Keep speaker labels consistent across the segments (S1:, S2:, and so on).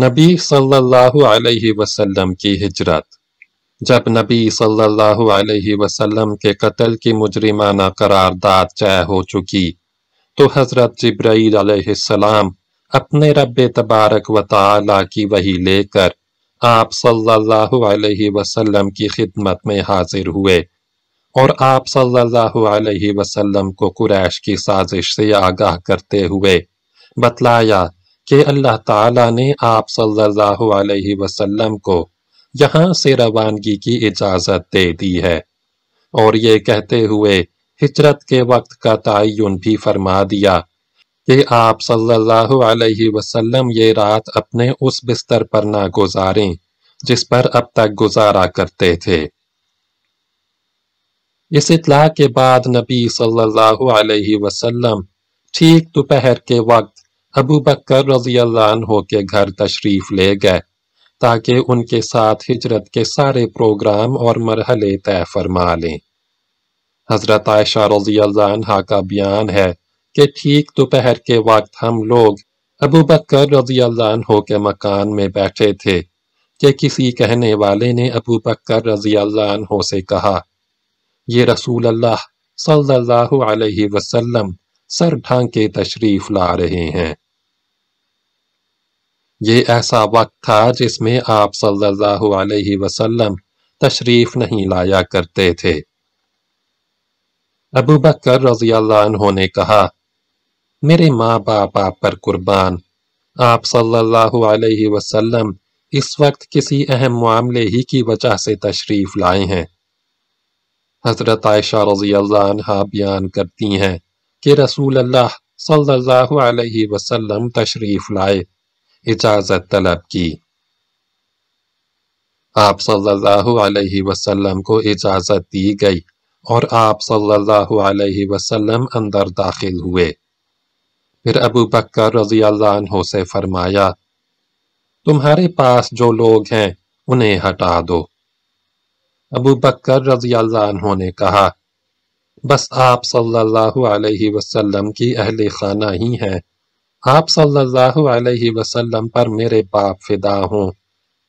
S1: نبی صلی اللہ علیہ وسلم کی ہجرت۔ جب نبی صلی اللہ علیہ وسلم کے قتل کی مجرمانہ قرارداد طے ہو چکی، تو حضرت جبرائیل علیہ السلام اپنے رب تبارک و تعالی کی وحی لے کر آپ صلی اللہ علیہ وسلم کی خدمت میں حاضر ہوئے۔ اور آپ صلی اللہ علیہ وسلم کو قریش کی سازش سے آگاہ کرتے ہوئے بتلایا کہ اللہ تعالیٰ نے آپ صلی اللہ علیہ وسلم کو یہاں سے روانگی کی اجازت دے دی ہے۔ اور یہ کہتے ہوئے ہجرت کے وقت کا تعین بھی فرما دیا کہ آپ صلی اللہ علیہ وسلم یہ رات اپنے اس بستر پر نہ گزاریں جس پر اب تک گزارا کرتے تھے۔ اس اطلاع کے بعد نبی صلی اللہ علیہ وسلم ٹھیک دوپہر کے وقت ابو بکر رضی اللہ عنہ کے گھر تشریف لے گئے تاکہ ان کے ساتھ ہجرت کے سارے پروگرام اور مرحلے طے فرما لیں۔ حضرت عائشہ رضی اللہ عنہ کا بیان ہے کہ ٹھیک دوپہر کے وقت ہم لوگ ابو بکر رضی اللہ عنہ کے مکان میں بیٹھے تھے کہ کسی کہنے والے نے ابو بکر رضی اللہ عنہ سے کہا، یہ رسول اللہ صلی اللہ علیہ وسلم سر ڈھانکے تشریف لا رہے ہیں۔ یہ ایسا وقت تھا جس میں آپ صلی اللہ علیہ وسلم تشریف نہیں لایا کرتے تھے۔ ابو بکر رضی اللہ عنہ نے کہا، میرے ماں باپ آپ پر قربان۔ آپ صلی اللہ علیہ وسلم اس وقت کسی اہم معاملے ہی کی وجہ سے تشریف لائے ہیں۔ حضرت عائشہ رضی اللہ عنہ بیان کرتی ہیں کہ رسول اللہ صلی اللہ علیہ وسلم تشریف لائے۔ اجازت طلب کی۔ آپ صلی اللہ علیہ وسلم کو اجازت دی گئی اور آپ صلی اللہ علیہ وسلم اندر داخل ہوئے۔ پھر ابو بکر رضی اللہ عنہ سے فرمایا، تمہارے پاس جو لوگ ہیں، انہیں ہٹا دو۔ ابو بکر رضی اللہ عنہ نے کہا، بس آپ صلی اللہ علیہ وسلم کی اہل خانہ ہی ہیں۔ آپ صلی اللہ علیہ وسلم پر میرے باپ فدا ہوں۔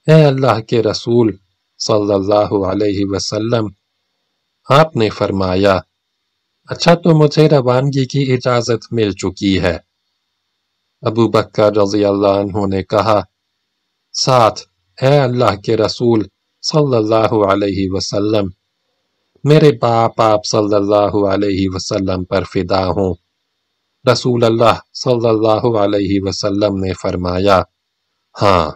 S1: اے اللہ کے رسول صلی اللہ علیہ وسلم، آپ نے فرمایا اچھا تو مجھے روانگی کی اجازت مل چکی ہے۔ ابو بکر رضی اللہ عنہ نے کہا، ساتھ، اے اللہ کے رسول صلی اللہ علیہ وسلم، میرے باپ آپ صلی اللہ علیہ وسلم پر فدا ہوں۔ رسول اللہ صلی اللہ علیہ وسلم نے فرمایا ہاں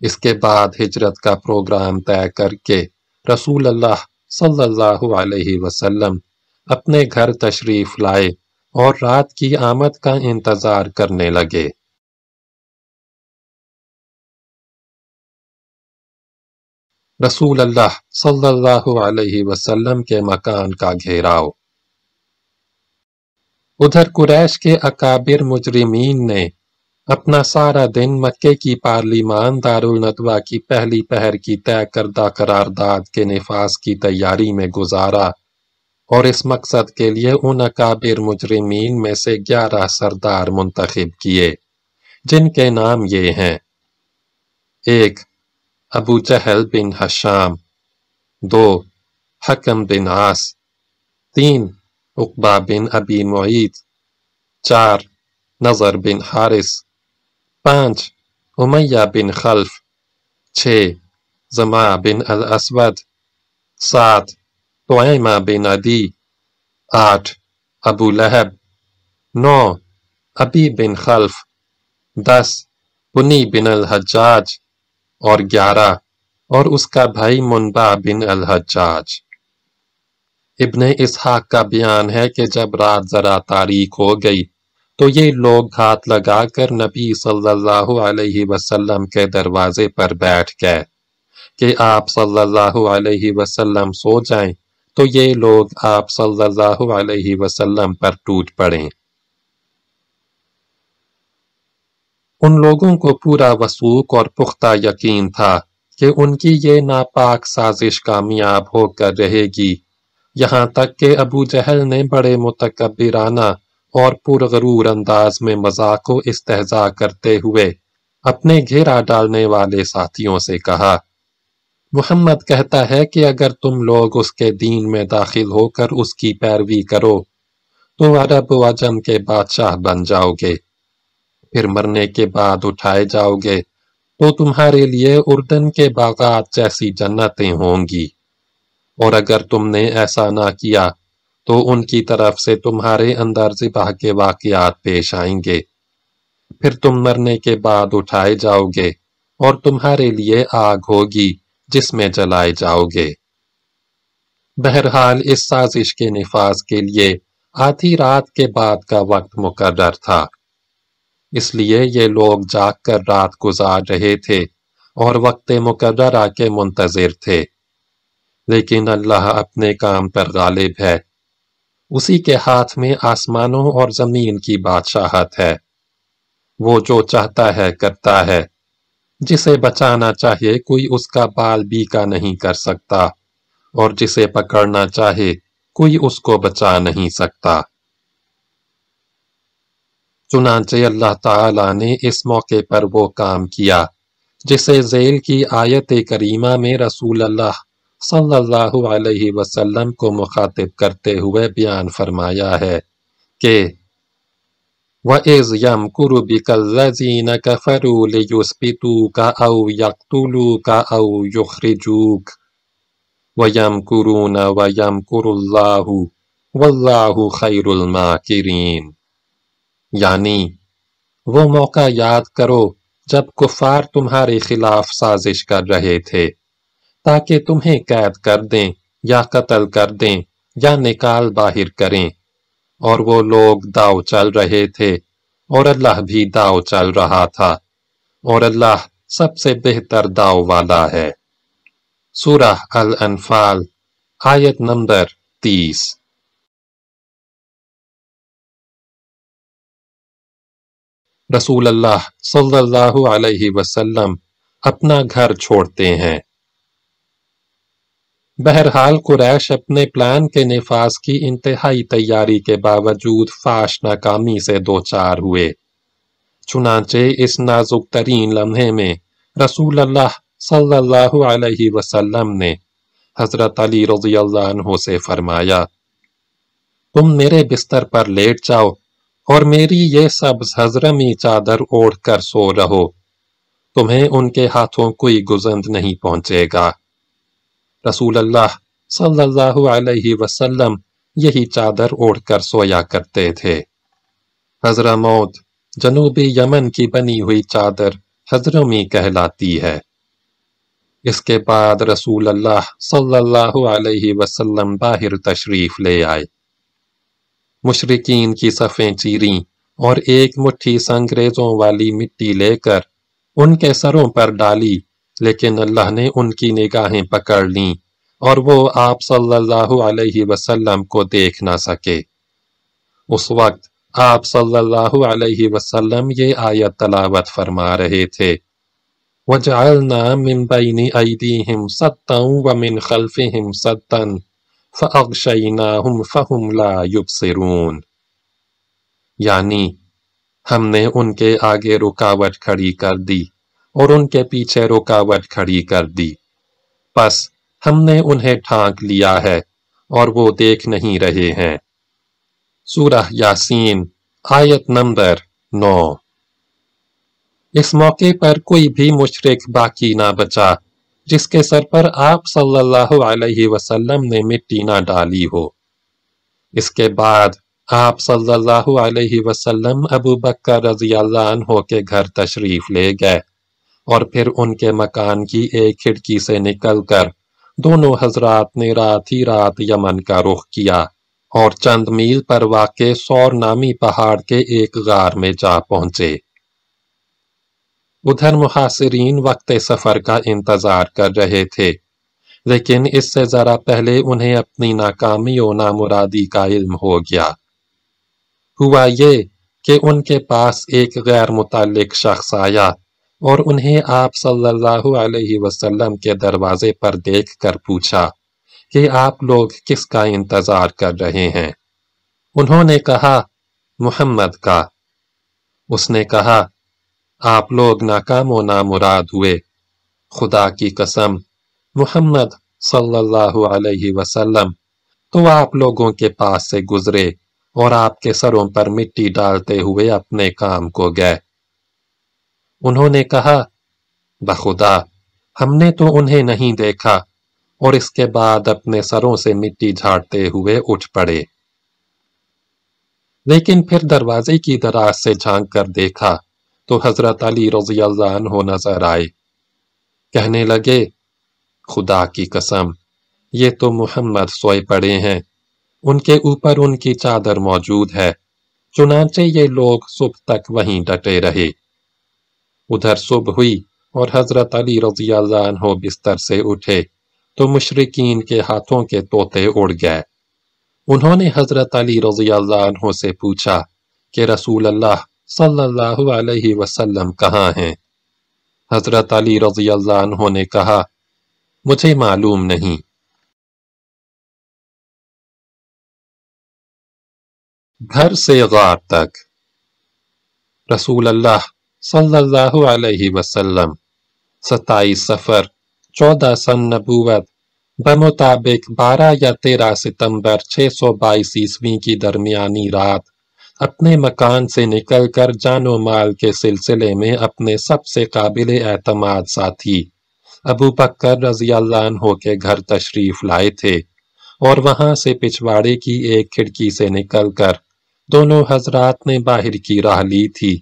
S1: اس کے بعد ہجرت کا پروگرام طے کر کے رسول اللہ صلی اللہ علیہ وسلم اپنے گھر تشریف لائے اور رات کی آمد کا انتظار کرنے لگے۔ رسول اللہ صلی اللہ علیہ وسلم کے مکان کا گھیراؤ۔ ادھر قریش کے اکابر مجرمین نے اپنا سارا دن مکے کی پارلیمان دارالندوہ کی پہلی پہر کی طے کردہ قرارداد کے نفاذ کی تیاری میں گزارا اور اس مقصد کے لیے ان اکابر مجرمین میں سے گیارہ سردار منتخب کیے، جن کے نام یہ ہیں ایک، ابو جہل بن حشام، دو، حکم بن عاص، تین عقبہ بن ابی معید، چار، نظر بن حارث، پانچ، امیہ بن خلف، چھ زما بن الاسود، سات، طعیمہ بن عدی، آٹھ، ابو لہب، نو، ابی بن خلف، دس، بنی بن الحجاج اور گیارہ، اور اس کا بھائی منبع بن الحجاج۔ ابن اسحاق کا بیان ہے کہ جب رات ذرا تاریخ ہو گئی تو یہ لوگ ہاتھ لگا کر نبی صلی اللہ علیہ وسلم کے دروازے پر بیٹھ گئے کہ آپ صلی اللہ علیہ وسلم سو جائیں تو یہ لوگ آپ صلی اللہ علیہ وسلم پر ٹوٹ پڑیں۔ ان لوگوں کو پورا وسوق اور پختہ یقین تھا کہ ان کی یہ ناپاک سازش کامیاب ہو کر رہے گی۔ یہاں تک کہ ابو جہل نے بڑے متکبرانہ اور پرغرور انداز میں مذاق و استحضاء کرتے ہوئے اپنے گھیرا ڈالنے والے ساتھیوں سے کہا، محمد کہتا ہے کہ اگر تم لوگ اس کے دین میں داخل ہو کر اس کی پیروی کرو، تو عرب و عجم کے بادشاہ بن جاؤ گے۔ پھر مرنے کے بعد اٹھائے جاؤ گے تو تمہارے لیے اردن کے باغات جیسی جنتیں ہوں گی۔ اور اگر تم نے ایسا نہ کیا، تو ان کی طرف سے تمہارے اندر ذبح کے واقعات پیش آئیں گے۔ پھر تم مرنے کے بعد اٹھائے جاؤ گے اور تمہارے لیے آگ ہوگی جس میں جلائے جاؤ گے۔ بہرحال اس سازش کے نفاذ کے لیے آدھی رات کے بعد کا وقت مقرر تھا۔ اس لیے یہ لوگ جاگ کر رات گزار رہے تھے اور وقت مقررہ کے منتظر تھے۔ لیکن اللہ اپنے کام پر غالب ہے۔ اسی کے ہاتھ میں آسمانوں اور زمین کی بادشاہت ہے۔ وہ جو چاہتا ہے، کرتا ہے۔ جسے بچانا چاہے، کوئی اس کا بال بھی کا نہیں کر سکتا۔ اور جسے پکڑنا چاہے، کوئی اس کو بچا نہیں سکتا۔ چنانچہ اللہ تعالی نے اس موقع پر وہ کام کیا، جسے ذیل کی آیت کریمہ میں رسول اللہ صلی اللہ علیہ وسلم کو مخاطب کرتے ہوئے بیان فرمایا ہے کہ وَإِذْ يَمْكُرُ بِكَ الَّذِينَ كَفَرُوا لِيُسْبِتُوكَ أَوْ يَقْتُلُوكَ أَوْ يُخْرِجُوكَ وَيَمْكُرُونَ وَيَمْكُرُ اللَّهُ وَاللَّهُ خَيْرُ الْمَاكِرِينَ یعنی وہ موقع یاد کرو جب کفار تمہارے خلاف سازش کر رہے تھے۔ تاکہ تمہیں قید کر دیں یا قتل کر دیں یا نکال باہر کریں۔ اور وہ لوگ داؤ چل رہے تھے اور اللہ بھی داؤ چل رہا تھا۔ اور اللہ سب سے بہتر داؤ والا ہے۔ سورہ الانفال، آیت نمبر تیس۔ رسول اللہ صلی اللہ علیہ وسلم اپنا گھر چھوڑتے ہیں۔ بہرحال قریش اپنے پلان کے نفاذ کی انتہائی تیاری کے باوجود فاش ناکامی سے دو چار ہوئے۔ چنانچہ اس نازک ترین لمحے میں رسول اللہ صلی اللہ علیہ وسلم نے حضرت علی رضی اللہ عنہ سے فرمایا، تم میرے بستر پر لیٹ جاؤ اور میری یہ سبز حضرمی چادر اوڑھ کر سو رہو۔ تمہیں ان کے ہاتھوں کوئی گزند نہیں پہنچے گا۔ رسول اللہ صلی اللہ علیہ وسلم یہی چادر اوڑھ کر سویا کرتے تھے۔ حضرموت جنوبی یمن کی بنی ہوئی چادر حضرمی کہلاتی ہے۔ اس کے بعد رسول اللہ صلی اللہ علیہ وسلم باہر تشریف لے آئے۔ مشرقین کی صفیں چیریں اور ایک مٹھی سنگریزوں والی مٹی لے کر ان کے سروں پر ڈالی۔ لیکن اللہ نے ان کی نگاہیں پکڑ لیں اور وہ آپ صلی اللہ علیہ وسلم کو دیکھ نہ سکے۔ اس وقت آپ صلی اللہ علیہ وسلم یہ آیت تلاوت فرما رہے تھے۔ وَجْعَلْنَا مِن بَيْنِ أَيْدِيهِمْ سَتًّا وَمِن خَلْفِهِمْ سَتًّا فَأَغْشَيْنَاهُمْ فَهُمْ لَا يُبْصِرُونَ۔ یعنی ہم نے ان کے آگے رکاوٹ کھڑی کر دی۔ اور ان کے پیچھے رکاوٹ کھڑی کر دی۔ پس ہم نے انہیں ٹھانک لیا ہے اور وہ دیکھ نہیں رہے ہیں۔ سورہ یاسین، آیت نمبر نو۔ اس موقع پر کوئی بھی مشرق باقی نہ بچا، جس کے سر پر آپ صلی اللہ علیہ وسلم نے مٹی نہ ڈالی ہو۔ اس کے بعد آپ صلی اللہ علیہ وسلم ابو بکر رضی اللہ عنہ کے گھر تشریف لے گئے۔ اور پھر ان کے مکان کی ایک کھڑکی سے نکل کر دونوں حضرات نے رات ہی رات یمن کا رخ کیا اور چند میل پر واقع سور نامی پہاڑ کے ایک غار میں جا پہنچے۔ ادھر محاصرین وقت سفر کا انتظار کر رہے تھے، لیکن اس سے ذرا پہلے انہیں اپنی ناکامی و نامرادی کا علم ہو گیا۔ ہوا یہ کہ ان کے پاس ایک غیر متعلق شخص آیا اور انہیں آپ صلی اللہ علیہ وسلم کے دروازے پر دیکھ کر پوچھا کہ آپ لوگ کس کا انتظار کر رہے ہیں؟ انہوں نے کہا، محمد کا۔ اس نے کہا، آپ لوگ ناکام و نامراد ہوئے۔ خدا کی قسم، محمد صلی اللہ علیہ وسلم تو آپ لوگوں کے پاس سے گزرے اور آپ کے سروں پر مٹی ڈالتے ہوئے اپنے کام کو گئے۔ انہوں نے کہا، بخدا، ہم نے تو انہیں نہیں دیکھا، اور اس کے بعد اپنے سروں سے مٹی جھاڑتے ہوئے اٹھ پڑے۔ لیکن پھر دروازے کی دراز سے جھانک کر دیکھا تو حضرت علی رضی اللہ عنہ نظر آئے۔ کہنے لگے، خدا کی قسم، یہ تو محمد سوئے پڑے ہیں۔ ان کے اوپر ان کی چادر موجود ہے، چنانچہ یہ لوگ صبح تک وہیں ڈٹے رہے۔ ادھر صبح ہوئی اور حضرت علی رضی اللہ عنہ بستر سے اٹھے تو مشرقین کے ہاتھوں کے توتے اڑ گئے۔ انہوں نے حضرت علی رضی اللہ عنہ سے پوچھا کہ رسول اللہ صلی اللہ علیہ وسلم کہاں ہیں؟ حضرت علی رضی اللہ عنہ نے کہا، مجھے معلوم نہیں۔ گھر سے غار تک۔ رسول اللہ صلی اللہ علیہ وسلم، ستائیس سفر چودہ سن نبوت، بمطابق بارہ یا تیرہ ستمبر چھ سو بائیس عیسوی کی درمیانی رات، اپنے مکان سے نکل کر جان و مال کے سلسلے میں اپنے سب سے قابل اعتماد ساتھی، ابو بکر رضی اللہ عنہ کے گھر تشریف لائے تھے اور وہاں سے پچھواڑے کی ایک کھڑکی سے نکل کر دونوں حضرات نے باہر کی راہ لی تھی۔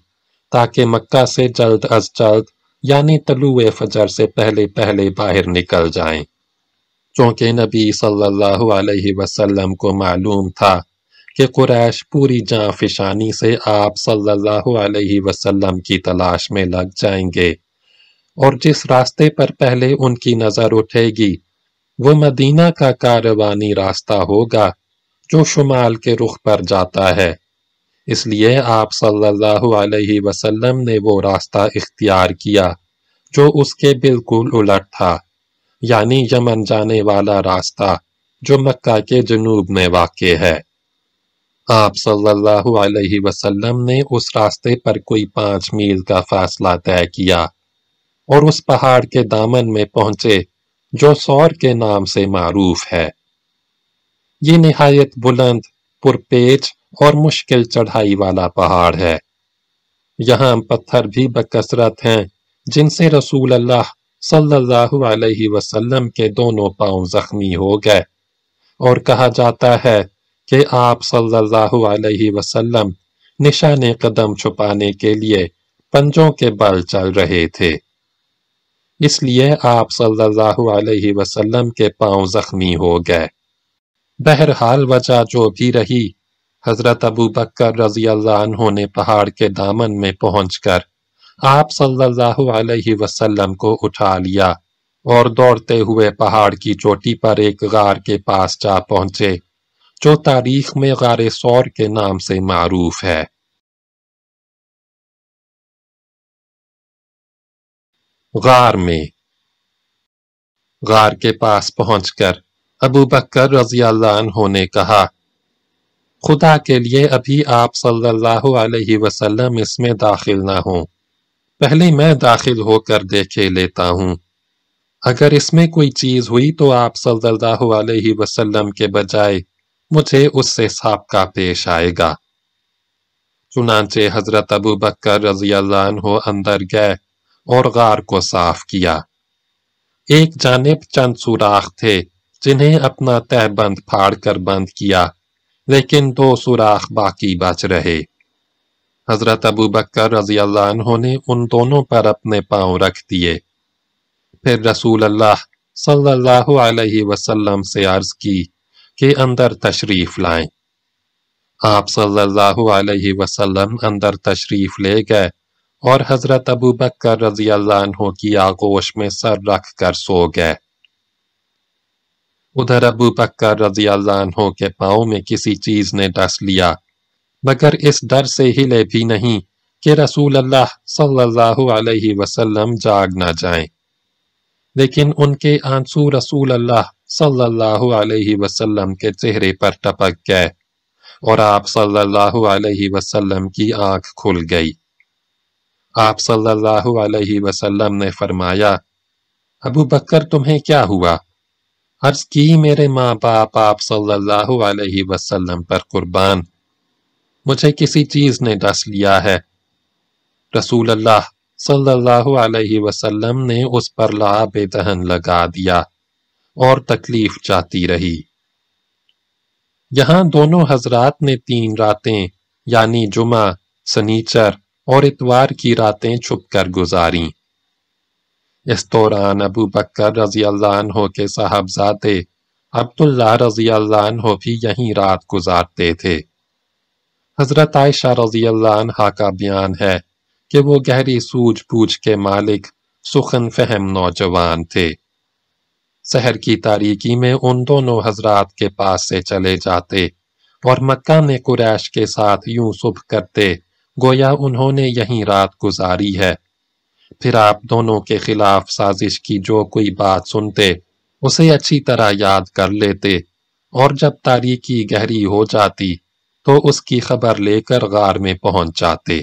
S1: تاکہ مکہ سے جلد از جلد یعنی طلوع فجر سے پہلے پہلے باہر نکل جائیں۔ چونکہ نبی صلی اللہ علیہ وسلم کو معلوم تھا کہ قریش پوری جان فشانی سے آپ صلی اللہ علیہ وسلم کی تلاش میں لگ جائیں گے، اور جس راستے پر پہلے ان کی نظر اٹھے گی، وہ مدینہ کا کاروانی راستہ ہوگا جو شمال کے رخ پر جاتا ہے۔ اس لیے آپ صلی اللہ علیہ وسلم نے وہ راستہ اختیار کیا جو اس کے بالکل الٹ تھا یعنی یمن جانے والا راستہ جو مکہ کے جنوب میں واقع ہے۔ آپ صلی اللہ علیہ وسلم نے اس راستے پر کوئی پانچ میل کا فاصلہ طے کیا اور اس پہاڑ کے دامن میں پہنچے جو سور کے نام سے معروف ہے۔ یہ نہایت بلند، پرپیچ اور مشکل چڑھائی والا پہاڑ ہے۔ یہاں پتھر بھی بکثرت ہیں، جن سے رسول اللہ صلی اللہ علیہ وسلم کے دونوں پاؤں زخمی ہو گئے۔ اور کہا جاتا ہے کہ آپ صلی اللہ علیہ وسلم نشان قدم چھپانے کے لیے پنجوں کے بل چل رہے تھے۔ اس لیے آپ صلی اللہ علیہ وسلم کے پاؤں زخمی ہو گئے۔ بہرحال وجہ جو بھی رہی حضرت ابو بکر رضی اللہ عنہ نے پہاڑ کے دامن میں پہنچ کر آپ صلی اللہ علیہ وسلم کو اٹھا لیا اور دوڑتے ہوئے پہاڑ کی چوٹی پر ایک غار کے پاس جا پہنچے، جو تاریخ میں غار سور کے نام سے معروف ہے۔ غار میں۔ غار کے پاس پہنچ کر ابو بکر رضی اللہ عنہ نے کہا خدا کے لیے ابھی آپ صلی اللہ علیہ وسلم اس میں داخل نہ ہوں۔ پہلے میں داخل ہو کر دیکھے لیتا ہوں۔ اگر اس میں کوئی چیز ہوئی تو آپ صلی اللہ علیہ وسلم کے بجائے مجھے اس سے سابقہ پیش آئے گا۔ چنانچہ حضرت ابو بکر رضی اللہ عنہ اندر گئے اور غار کو صاف کیا۔ ایک جانب چند سوراخ تھے جنہیں اپنا تہ بند پھاڑ کر بند کیا۔ لیکن دو سوراخ باقی بچ رہے۔ حضرت ابو بکر رضی اللہ عنہ نے ان دونوں پر اپنے پاؤں رکھ دیے۔ پھر رسول اللہ صلی اللہ علیہ وسلم سے عرض کی کہ اندر تشریف لائیں۔ آپ صلی اللہ علیہ وسلم اندر تشریف لے گئے اور حضرت ابو بکر رضی اللہ عنہ کی آغوش میں سر رکھ کر سو گئے۔ ادھر ابو بکر رضی اللہ عنہ کے پاؤں میں کسی چیز نے ڈس لیا، مگر اس ڈر سے ہلے بھی نہیں کہ رسول اللہ صلی اللہ علیہ وسلم جاگ نہ جائیں۔ لیکن ان کے آنسو رسول اللہ صلی اللہ علیہ وسلم کے چہرے پر ٹپک گئے اور آپ صلی اللہ علیہ وسلم کی آنکھ کھل گئی۔ آپ صلی اللہ علیہ وسلم نے فرمایا، ابو بکر تمہیں کیا ہوا؟ عرض کی میرے ماں باپ، آپ صلی اللہ علیہ وسلم پر قربان۔ مجھے کسی چیز نے ڈس لیا ہے۔ رسول اللہ صلی اللہ علیہ وسلم نے اس پر لعاب دہن لگا دیا اور تکلیف چاہتی رہی۔ یہاں دونوں حضرات نے تین راتیں یعنی جمعہ، سنیچر اور اتوار کی راتیں چھپ کر گزاری اس دوران ابو بکر رضی اللہ عنہ کے صاحبزادے عبداللہ رضی اللہ عنہ بھی یہیں رات گزارتے تھے۔ حضرت عائشہ رضی اللہ عنہ کا بیان ہے کہ وہ گہری سوج پوچھ کے مالک سخن فہم نوجوان تھے۔ سحر کی تاریکی میں ان دونوں حضرات کے پاس سے چلے جاتے اور مکہ نے قریش کے ساتھ یوں صبح کرتے، گویا انہوں نے یہیں رات گزاری ہے۔ پھر آپ دونوں کے خلاف سازش کی جو کوئی بات سنتے، اسے اچھی طرح یاد کر لیتے۔ اور جب تاریکی گہری ہو جاتی، تو اس کی خبر لے کر غار میں پہنچ جاتے۔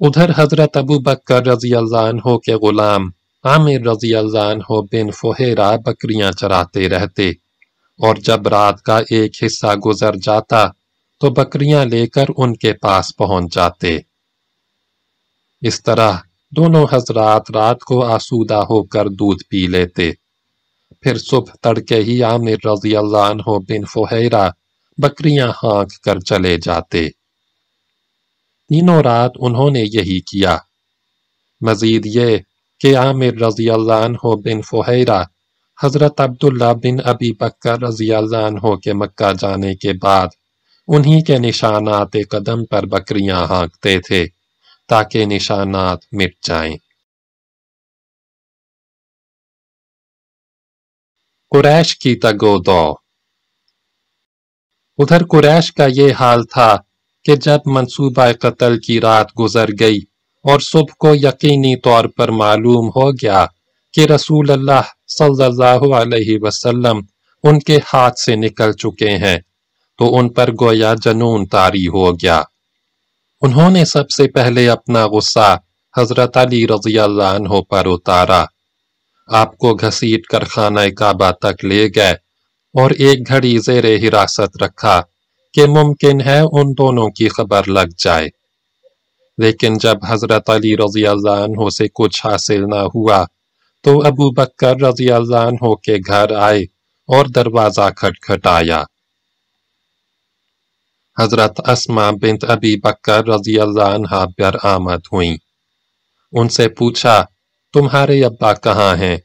S1: ادھر حضرت ابو بکر رضی اللہ عنہ کے غلام عامر رضی اللہ عنہ بن فہیرہ بکریاں چراتے رہتے۔ اور جب رات کا ایک حصہ گزر جاتا، تو بکریاں لے کر ان کے پاس پہنچ جاتے۔ اس طرح دونوں حضرات رات کو آسودہ ہو کر دودھ پی لیتے۔ پھر صبح تڑکے ہی عامر رضی اللہ عنہ بن فہیرہ بکریاں ہانک کر چلے جاتے۔ تینوں رات انہوں نے یہی کیا۔ مزید یہ کہ عامر رضی اللہ عنہ بن فہیرہ حضرت عبداللہ بن ابی بکر رضی اللہ عنہ کے مکہ جانے کے بعد انہی کے نشانات قدم پر بکریاں ہانکتے تھے۔ تاکہ نشانات مٹ جائیں۔ قریش کی تگو دو۔ ادھر قریش کا یہ حال تھا کہ جب منصوبہ قتل کی رات گزر گئی اور صبح کو یقینی طور پر معلوم ہو گیا کہ رسول اللہ صلی اللہ علیہ وسلم ان کے ہاتھ سے نکل چکے ہیں، تو ان پر گویا جنون تاری ہو گیا۔ انہوں نے سب سے پہلے اپنا غصہ حضرت علی رضی اللہ عنہ پر اتارا۔ آپ کو گھسیٹ کر خانہ کعبہ تک لے گئے اور ایک گھڑی زیر حراست رکھا کہ ممکن ہے ان دونوں کی خبر لگ جائے۔ لیکن جب حضرت علی رضی اللہ عنہ سے کچھ حاصل نہ ہوا تو ابو بکر رضی اللہ عنہ کے گھر آئے اور دروازہ کھٹ کھٹایا حضرت اسما بنت ابی بکر رضی اللہ عنہ پر آمد ہوئیں۔ ان سے پوچھا، تمہارے ابا کہاں ہیں؟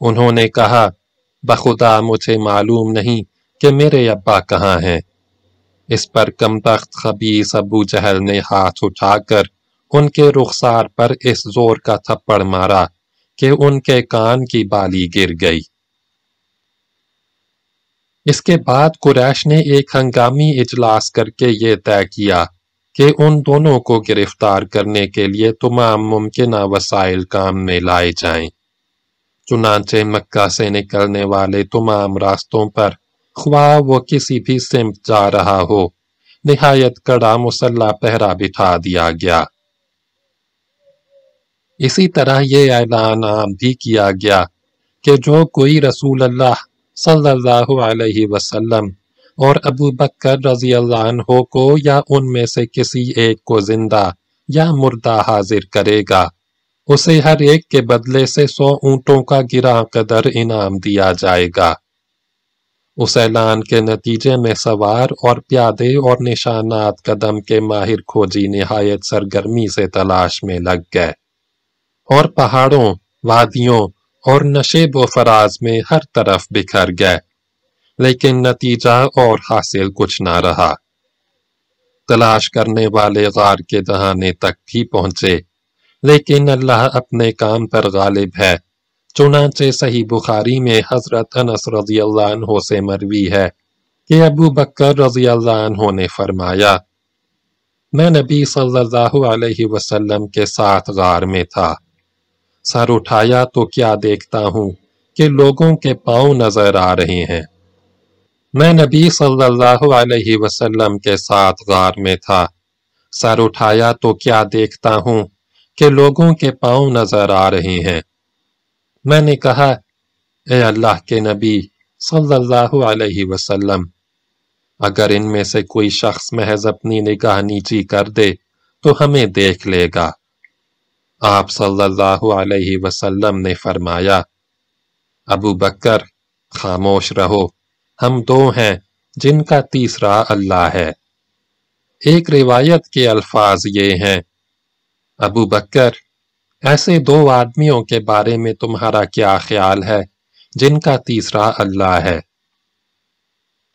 S1: انہوں نے کہا، بخدا مجھے معلوم نہیں کہ میرے ابا کہاں ہیں۔ اس پر کم تخت خبیص ابو جہل نے ہاتھ اٹھا کر ان کے رخسار پر اس زور کا تھپڑ مارا کہ ان کے کان کی بالی گر گئی۔ اس کے بعد قریش نے ایک ہنگامی اجلاس کر کے یہ طے کیا کہ ان دونوں کو گرفتار کرنے کے لیے تمام ممکنہ وسائل کام میں لائے جائیں۔ چنانچہ مکہ سے نکلنے والے تمام راستوں پر خواہ وہ کسی بھی سمت جا رہا ہو، نہایت کڑا مسلح پہرا بٹھا دیا گیا۔ اسی طرح یہ اعلان عام بھی کیا گیا کہ جو کوئی رسول اللہ صلی اللہ علیہ وسلم، اور ابو بکر رضی اللہ عنہ کو یا ان میں سے کسی ایک کو زندہ یا مردہ حاضر کرے گا۔ اسے ہر ایک کے بدلے سے سو اونٹوں کا گرا قدر انعام دیا جائے گا۔ اس اعلان کے نتیجے میں سوار اور پیادے اور نشانات قدم کے ماہر کھوجی نہایت سرگرمی سے تلاش میں لگ گئے۔ اور پہاڑوں، وادیوں اور نشیب و فراز میں ہر طرف بکھر گئے، لیکن نتیجہ اور حاصل کچھ نہ رہا۔ تلاش کرنے والے غار کے دہانے تک بھی پہنچے، لیکن اللہ اپنے کام پر غالب ہے۔ چنانچہ صحیح بخاری میں حضرت انس رضی اللہ عنہ سے مروی ہے کہ ابو بکر رضی اللہ عنہ نے فرمایا، میں نبی صلی اللہ علیہ وسلم کے ساتھ غار میں تھا۔ سر اٹھایا تو کیا دیکھتا ہوں کہ لوگوں کے پاؤں نظر آ رہے ہیں۔ میں نبی صلی اللہ علیہ وسلم کے ساتھ غار میں تھا۔ سر اٹھایا تو کیا دیکھتا ہوں کہ لوگوں کے پاؤں نظر آ رہے ہیں۔ میں نے کہا، اے اللہ کے نبی صلی اللہ علیہ وسلم، اگر ان میں سے کوئی شخص محض اپنی نگاہ نیچی کر دے تو ہمیں دیکھ لے گا۔ آپ صلی اللہ علیہ وسلم نے فرمایا، ابو بکر، خاموش رہو، ہم دو ہیں جن کا تیسرا اللہ ہے۔ ایک روایت کے الفاظ یہ ہیں، ابو بکر، ایسے دو آدمیوں کے بارے میں تمہارا کیا خیال ہے جن کا تیسرا اللہ ہے؟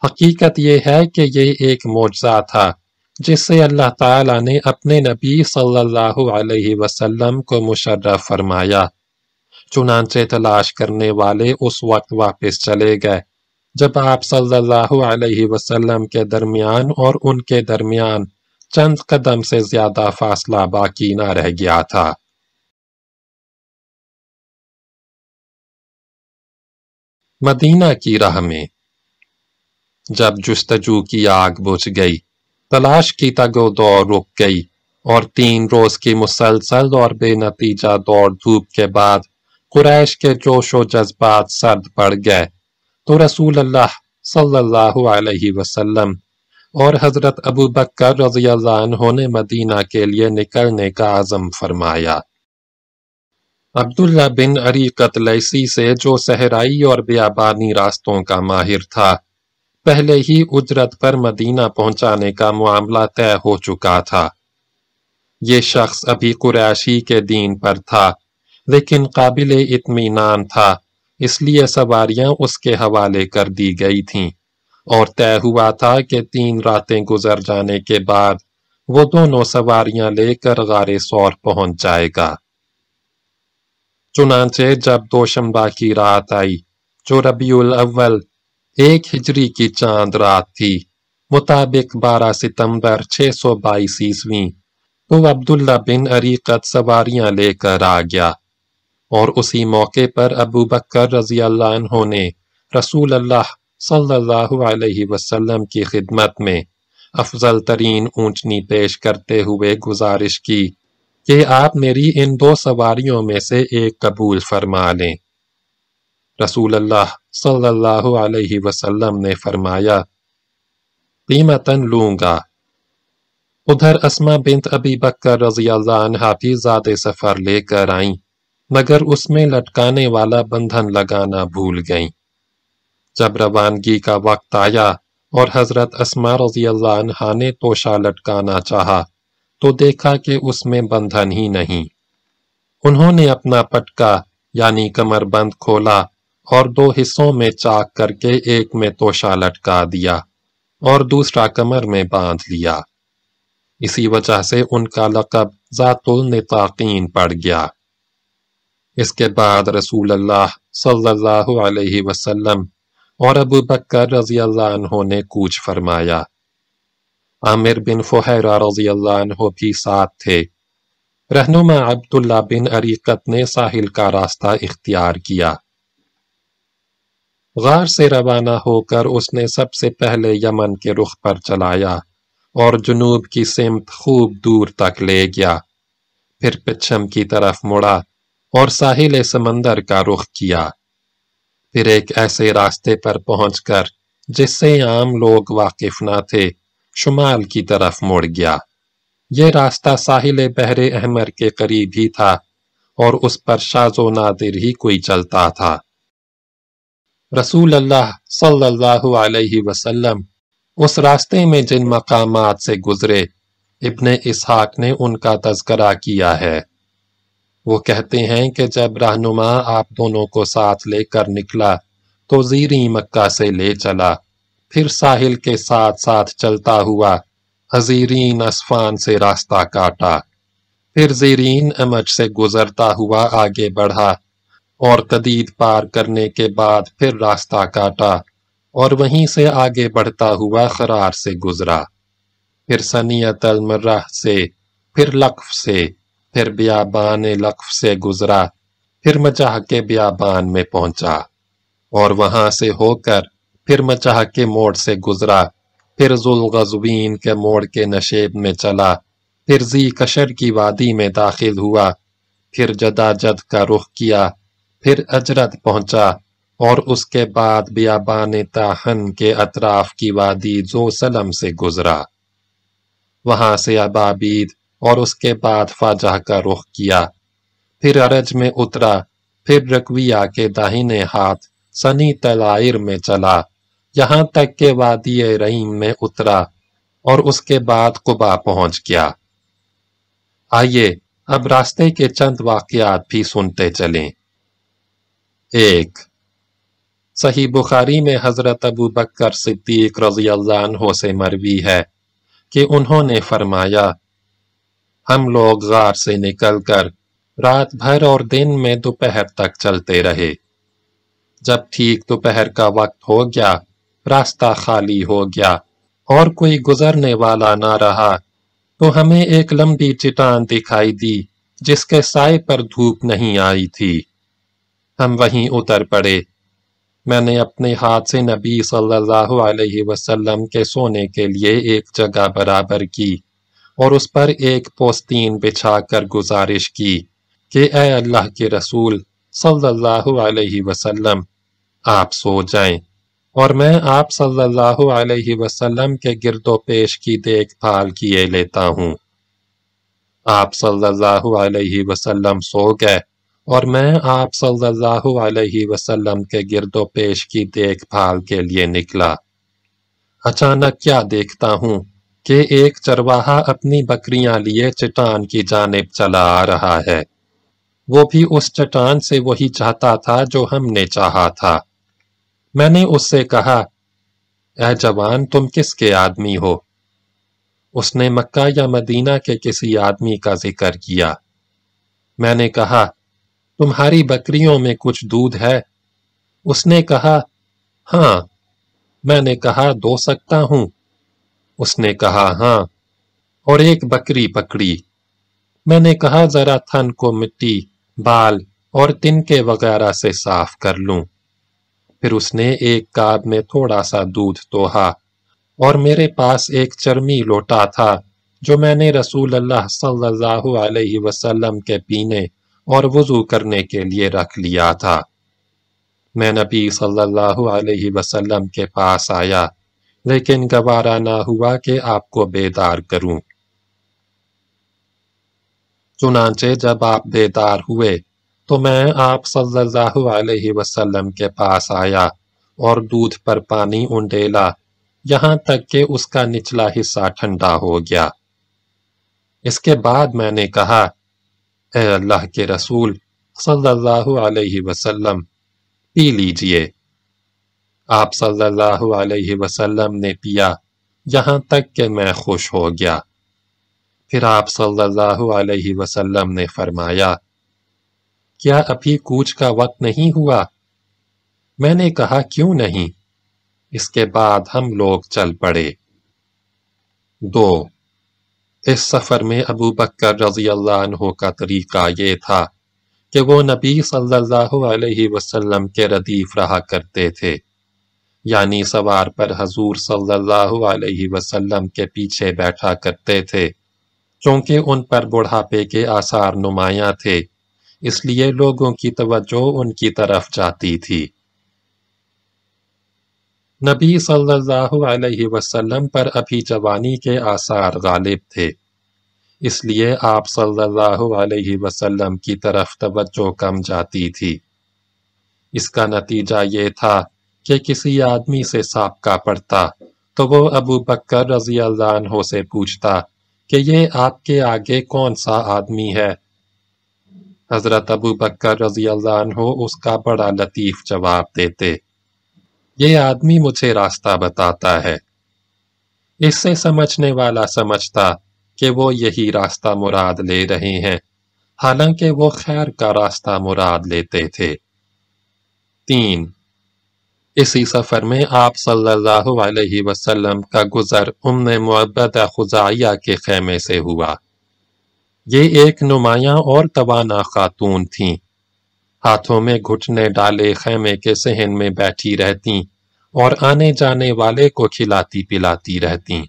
S1: حقیقت یہ ہے کہ یہ ایک معجزہ تھا۔ جس سے اللہ تعالیٰ نے اپنے نبی صلی اللہ علیہ وسلم کو مشرف فرمایا، چنانچہ تلاش کرنے والے اس وقت واپس چلے گئے۔ جب آپ صلی اللہ علیہ وسلم کے درمیان اور ان کے درمیان چند قدم سے زیادہ فاصلہ باقی نہ رہ گیا تھا۔ مدینہ کی راہ میں جب جستجو کی آگ بجھ گئی تلاش کی تگو دور رک گئی اور تین روز کی مسلسل اور بے نتیجہ دوڑ دھوپ کے بعد قریش کے جوش و جذبات سرد پڑ گئے۔ تو رسول اللہ صلی اللہ علیہ وسلم اور حضرت ابو بکر رضی اللہ عنہ نے مدینہ کے لیے نکلنے کا عزم فرمایا۔ عبداللہ بن عریقت لیسی سے جو صحرائی اور بیابانی راستوں کا ماہر تھا پہلے ہی اجرت پر مدینہ پہنچانے کا معاملہ طے ہو چکا تھا۔ یہ شخص ابھی قریشی کے دین پر تھا، لیکن قابل اطمینان تھا، اس لیے سواریاں اس کے حوالے کر دی گئی تھیں۔ اور طے ہوا تھا کہ تین راتیں گزر جانے کے بعد وہ دونوں سواریاں لے کر غار سور پہنچ جائے گا۔ چنانچہ جب دوشمبا کی رات آئی، جو ربیع الاول ایک ہجری کی چاند رات تھی۔ مطابق بارہ ستمبر چھ سو بائیس عیسویں تو عبداللہ بن عریقت سواریاں لے کر آ گیا۔ اور اسی موقع پر ابو بکر رضی اللہ عنہ نے رسول اللہ صلی اللہ علیہ وسلم کی خدمت میں افضل ترین اونچنی پیش کرتے ہوئے گزارش کی کہ آپ میری ان دو سواریوں میں سے ایک قبول فرما لیں۔ رسول اللہ صلی اللہ علیہ وسلم نے فرمایا، قیمتاً لوں گا۔ ادھر اسما بنت ابی بکر رضی اللہ عنہ بھی زیادہ سفر لے کر آئیں، مگر اس میں لٹکانے والا بندھن لگانا بھول گئیں۔ جب روانگی کا وقت آیا اور حضرت اسما رضی اللہ عنہ نے توشا لٹکانا چاہا، تو دیکھا کہ اس میں بندھن ہی نہیں۔ انہوں نے اپنا پٹکا یعنی کمر بند کھولا اور دو حصوں میں چاک کر کے ایک میں توشا لٹکا دیا اور دوسرا کمر میں باندھ لیا۔ اسی وجہ سے ان کا لقب ذات النطاقین پڑ گیا۔ اس کے بعد رسول اللہ صلی اللہ علیہ وسلم اور ابو بکر رضی اللہ عنہ نے کوچ فرمایا۔ عامر بن فحیرہ رضی اللہ عنہ بھی ساتھ تھے۔ رہنما عبداللہ بن عریقت نے ساحل کا راستہ اختیار کیا۔ غار سے روانہ ہو کر اس نے سب سے پہلے یمن کے رخ پر چلایا اور جنوب کی سمت خوب دور تک لے گیا۔ پھر پچھم کی طرف مڑا اور ساحل سمندر کا رخ کیا۔ پھر ایک ایسے راستے پر پہنچ کر جس سے عام لوگ واقف نہ تھے، شمال کی طرف مڑ گیا۔ یہ راستہ ساحل بحر احمر کے قریب ہی تھا اور اس پر شاز و نادر ہی کوئی چلتا تھا۔ رسول اللہ صلی اللہ علیہ وسلم اس راستے میں جن مقامات سے گزرے، ابن اسحاق نے ان کا تذکرہ کیا ہے۔ وہ کہتے ہیں کہ جب رہنما آپ دونوں کو ساتھ لے کر نکلا، تو زیری مکہ سے لے چلا۔ پھر ساحل کے ساتھ ساتھ چلتا ہوا حزیرین اسفان سے راستہ کاٹا۔ پھر زیرین امج سے گزرتا ہوا آگے بڑھا۔ اور قدید پار کرنے کے بعد پھر راستہ کاٹا اور وہیں سے آگے بڑھتا ہوا خرار سے گزرا۔ پھر سنیت المرہ سے، پھر لقف سے، پھر بیابان لقف سے گزرا، پھر مچاہ کے بیابان میں پہنچا اور وہاں سے ہو کر پھر مچاہ کے موڑ سے گزرا، پھر ذوالغزوین کے موڑ کے نشیب میں چلا، پھر زی کشر کی وادی میں داخل ہوا، پھر جدا جد کا رخ کیا پھر اجرت پہنچا اور اس کے بعد بیابان تاہن کے اطراف کی وادی زو سلم سے گزرا۔ وہاں سے ابابید اور اس کے بعد فاجہ کا رخ کیا۔ پھر عرج میں اترا، پھر رکویہ کے داہنے ہاتھ سنی تلائر میں چلا۔ یہاں تک کہ وادی رحیم میں اترا اور اس کے بعد قبا پہنچ گیا۔ آئیے اب راستے کے چند واقعات بھی سنتے چلیں۔ ایک۔ صحیح بخاری میں حضرت ابو بکر صدیق رضی اللہ عنہ سے مروی ہے کہ انہوں نے فرمایا، ہم لوگ غار سے نکل کر رات بھر اور دن میں دوپہر تک چلتے رہے۔ جب ٹھیک دوپہر کا وقت ہو گیا، راستہ خالی ہو گیا اور کوئی گزرنے والا نہ رہا، تو ہمیں ایک لمبی چٹان دکھائی دی، جس کے سائے پر دھوپ نہیں آئی تھی۔ ہم وہیں اتر پڑے۔ میں نے اپنے ہاتھ سے نبی صلی اللہ علیہ وسلم کے سونے کے لیے ایک جگہ برابر کی اور اس پر ایک پوستین بچھا کر گزارش کی کہ اے اللہ کے رسول صلی اللہ علیہ وسلم، آپ سو جائیں۔ اور میں آپ صلی اللہ علیہ وسلم کے گرد و پیش کی دیکھ بھال کیے لیتا ہوں۔ آپ صلی اللہ علیہ وسلم سو گئے۔ اور میں آپ صلی اللہ علیہ وسلم کے گرد و پیش کی دیکھ بھال کے لیے نکلا۔ اچانک کیا دیکھتا ہوں کہ ایک چرواہا اپنی بکریاں لیے چٹان کی جانب چلا آ رہا ہے۔ وہ بھی اس چٹان سے وہی چاہتا تھا جو ہم نے چاہا تھا۔ میں نے اس سے کہا، اے جوان، تم کس کے آدمی ہو؟ اس نے مکہ یا مدینہ کے کسی آدمی کا ذکر کیا۔ میں نے کہا تمہاری بکریوں میں کچھ دودھ ہے؟ اس نے کہا ہاں میں نے کہا، دو سکتا ہوں۔ اس نے کہا ہاں اور ایک بکری پکڑی۔ میں نے کہا، ذرا تھن کو مٹی، بال اور تنکے وغیرہ سے صاف کر لوں۔ پھر اس نے ایک کاب میں تھوڑا سا دودھ توہا اور میرے پاس ایک چرمی لوٹا تھا، جو میں نے رسول اللہ صلی اللہ علیہ وسلم کے پینے اور وضو کرنے کے لیے رکھ لیا تھا۔ میں نبی صلی اللہ علیہ وسلم کے پاس آیا، لیکن گوارا نہ ہوا کہ آپ کو بیدار کروں۔ چنانچہ جب آپ بیدار ہوئے تو میں آپ صلی اللہ علیہ وسلم کے پاس آیا اور دودھ پر پانی انڈیلا یہاں تک کہ اس کا نچلا حصہ ٹھنڈا ہو گیا۔ اس کے بعد میں نے کہا اے اللہ کے رسول صلی اللہ علیہ وسلم، پی لیجیے۔ آپ صلی اللہ علیہ وسلم نے پیا، یہاں تک کہ میں خوش ہو گیا۔ پھر آپ صلی اللہ علیہ وسلم نے فرمایا، کیا ابھی کوچ کا وقت نہیں ہوا؟ میں نے کہا، کیوں نہیں؟ اس کے بعد ہم لوگ چل پڑے۔ دو اس سفر میں ابو بکر رضی اللہ عنہ کا طریقہ یہ تھا کہ وہ نبی صلی اللہ علیہ وسلم کے ردیف رہا کرتے تھے یعنی سوار پر حضور صلی اللہ علیہ وسلم کے پیچھے بیٹھا کرتے تھے، چونکہ ان پر بڑھاپے کے آثار نمایاں تھے، اس لیے لوگوں کی توجہ ان کی طرف جاتی تھی۔ نبی صلی اللہ علیہ وسلم پر ابھی جوانی کے آثار غالب تھے۔ اس لیے آپ صلی اللہ علیہ وسلم کی طرف توجہ کم جاتی تھی۔ اس کا نتیجہ یہ تھا کہ کسی آدمی سے سابقہ پڑتا تو وہ ابو بکر رضی اللہ عنہ سے پوچھتا کہ یہ آپ کے آگے کون سا آدمی ہے؟ حضرت ابو بکر رضی اللہ عنہ اس کا بڑا لطیف جواب دیتے۔ یہ آدمی مجھے راستہ بتاتا ہے۔ اس سے سمجھنے والا سمجھتا کہ وہ یہی راستہ مراد لے رہے ہیں۔ حالانکہ وہ خیر کا راستہ مراد لیتے تھے۔ تین، اسی سفر میں آپ صلی اللہ علیہ وسلم کا گزر ام معبدہ خزائیہ کے خیمے سے ہوا۔ یہ ایک نمایاں اور توانا خاتون تھیں۔ ہاتھوں میں گھٹنے ڈالے خیمے کے سہن میں بیٹھی رہتی اور آنے جانے والے کو کھلاتی پلاتی رہتی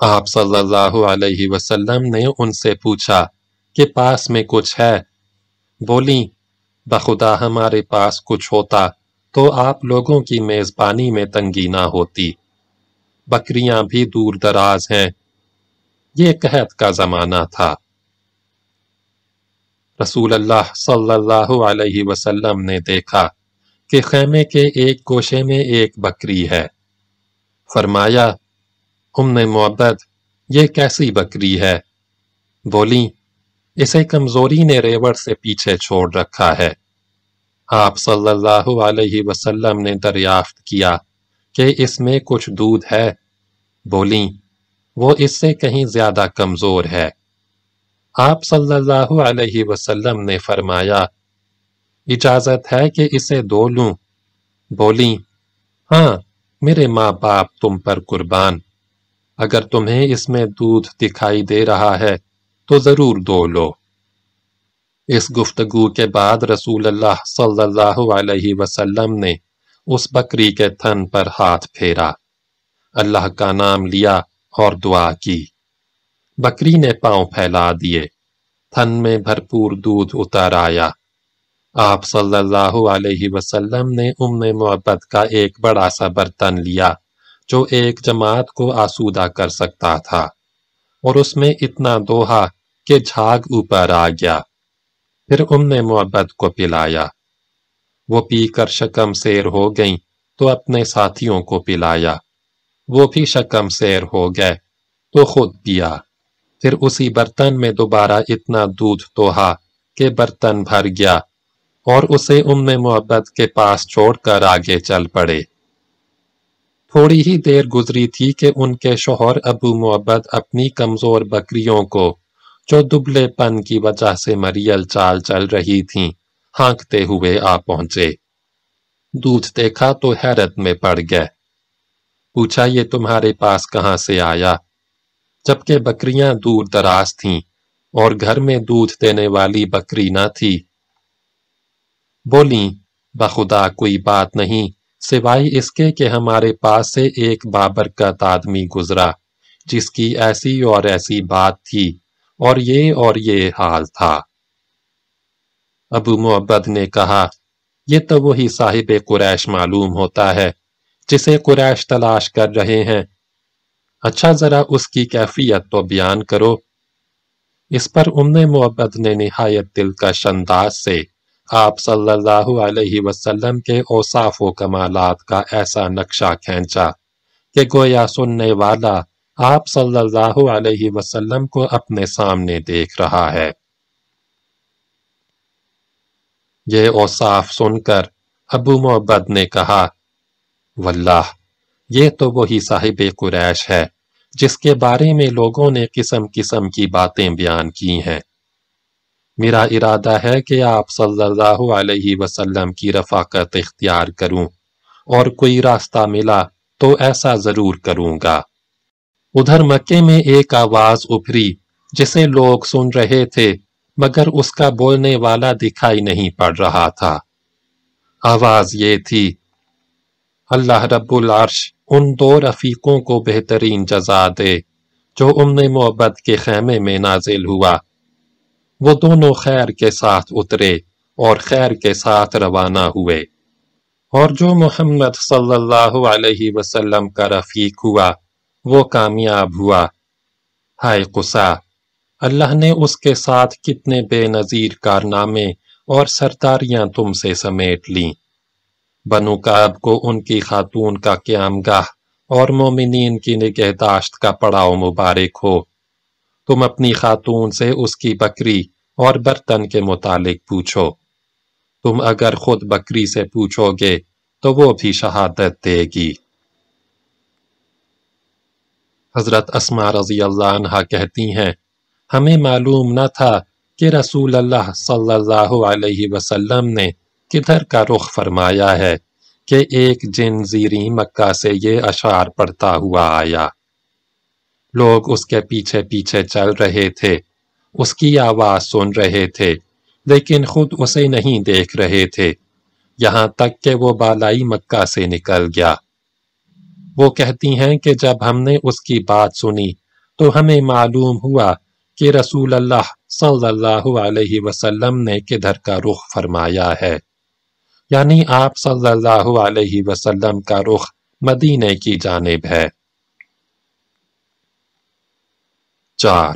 S1: آپ صلی اللہ علیہ وسلم نے ان سے پوچھا کہ پاس میں کچھ ہے؟ بولی بخدا ہمارے پاس کچھ ہوتا تو آپ لوگوں کی میزبانی میں تنگی نہ ہوتی۔ بکریاں بھی دور دراز ہیں۔ یہ قحط کا زمانہ تھا۔ رسول اللہ صلی اللہ علیہ وسلم نے دیکھا کہ خیمے کے ایک گوشے میں ایک بکری ہے۔ فرمایا ام نے محبت یہ کیسی بکری ہے؟ بولی، اسے کمزوری نے ریوڑ سے پیچھے چھوڑ رکھا ہے۔ آپ صلی اللہ علیہ وسلم نے دریافت کیا کہ اس میں کچھ دودھ ہے۔ بولی، وہ اس سے کہیں زیادہ کمزور ہے۔ آپ صلی اللہ علیہ وسلم نے فرمایا، اجازت ہے کہ اسے دو لوں۔ بولی ہاں میرے ماں باپ تم پر قربان۔ اگر تمہیں اس میں دودھ دکھائی دے رہا ہے، تو ضرور دو لو۔ اس گفتگو کے بعد رسول اللہ صلی اللہ علیہ وسلم نے اس بکری کے تھن پر ہاتھ پھیرا۔ اللہ کا نام لیا اور دعا کی۔ بکری نے پاؤں پھیلا دیے۔ تھن میں بھرپور دودھ اتر آیا۔ آپ صلی اللہ علیہ وسلم نے ام محبت کا ایک بڑا سا برتن لیا، جو ایک جماعت کو آسودہ کر سکتا تھا۔ اور اس میں اتنا دوہا کہ جھاگ اوپر آ گیا۔ پھر ام نے محبت کو پلایا۔ وہ پی کر شکم سیر ہو گئیں تو اپنے ساتھیوں کو پلایا۔ وہ بھی شکم سیر ہو گئے تو خود پیا۔ پھر اسی برتن میں دوبارہ اتنا دودھ توہا کہ برتن بھر گیا اور اسے ام محبت کے پاس چھوڑ کر آگے چل پڑے۔ تھوڑی ہی دیر گزری تھی کہ ان کے شوہر ابو محبت اپنی کمزور بکریوں کو جو دبلے پن کی وجہ سے مریل چال چل رہی تھیں ہانکتے ہوئے آ پہنچے۔ دودھ دیکھا تو حیرت میں پڑ گئے۔ پوچھا، یہ تمہارے پاس کہاں سے آیا؟ جبکہ بکریاں دور دراز تھیں اور گھر میں دودھ دینے والی بکری نہ تھی۔ بولیں، بخدا کوئی بات نہیں، سوائے اس کے کہ ہمارے پاس سے ایک بابرکت آدمی گزرا، جس کی ایسی اور ایسی بات تھی، اور یہ اور یہ حال تھا۔ ابو محبت نے کہا، یہ تو وہی صاحب قریش معلوم ہوتا ہے، جسے قریش تلاش کر رہے ہیں۔ اچھا ذرا اس کی کیفیت تو بیان کرو۔ اس پر ام محبت نے نہایت دل کا شنداز سے آپ صلی اللہ علیہ وسلم کے اوصاف و کمالات کا ایسا نقشہ کھینچا کہ گویا سننے والا آپ صلی اللہ علیہ وسلم کو اپنے سامنے دیکھ رہا ہے۔ یہ اوصاف سن کر ابو محبت نے کہا، واللہ یہ تو وہی صاحب قریش ہے، جس کے بارے میں لوگوں نے قسم قسم کی باتیں بیان کی ہیں۔ میرا ارادہ ہے کہ آپ صلی اللہ علیہ وسلم کی رفاقت اختیار کروں اور کوئی راستہ ملا تو ایسا ضرور کروں گا۔ ادھر مکے میں ایک آواز ابھری جسے لوگ سن رہے تھے، مگر اس کا بولنے والا دکھائی نہیں پڑ رہا تھا۔ آواز یہ تھی اللہ رب العرش ان دو رفیقوں کو بہترین جزا دے، جو ام محبت کے خیمے میں نازل ہوا۔ وہ دونوں خیر کے ساتھ اترے اور خیر کے ساتھ روانہ ہوئے۔ اور جو محمد صلی اللہ علیہ وسلم کا رفیق ہوا، وہ کامیاب ہوا۔ ہائے قصا اللہ نے اس کے ساتھ کتنے بے نظیر کارنامے اور سرداریاں تم سے سمیٹ لیں۔ بنو کعب کو ان کی خاتون کا قیام گاہ اور مومنین کی نگہداشت کا پڑاؤ مبارک ہو۔ تم اپنی خاتون سے اس کی بکری اور برتن کے متعلق پوچھو۔ تم اگر خود بکری سے پوچھو گے تو وہ بھی شہادت دے گی۔ حضرت اسما رضی اللہ عنہ کہتی ہیں، ہمیں معلوم نہ تھا کہ رسول اللہ صلی اللہ علیہ وسلم نے کدھر کا رخ فرمایا ہے کہ ایک جن زیری مکہ سے یہ اشعار پڑھتا ہوا آیا۔ لوگ اس کے پیچھے پیچھے چل رہے تھے، اس کی آواز سن رہے تھے، لیکن خود اسے نہیں دیکھ رہے تھے۔ یہاں تک کہ وہ بالائی مکہ سے نکل گیا۔ وہ کہتی ہیں کہ جب ہم نے اس کی بات سنی تو ہمیں معلوم ہوا کہ رسول اللہ صلی اللہ علیہ وسلم نے کدھر کا رخ فرمایا ہے۔ یعنی آپ صلی اللہ علیہ وسلم کا رخ مدینے کی جانب ہے۔ چار۔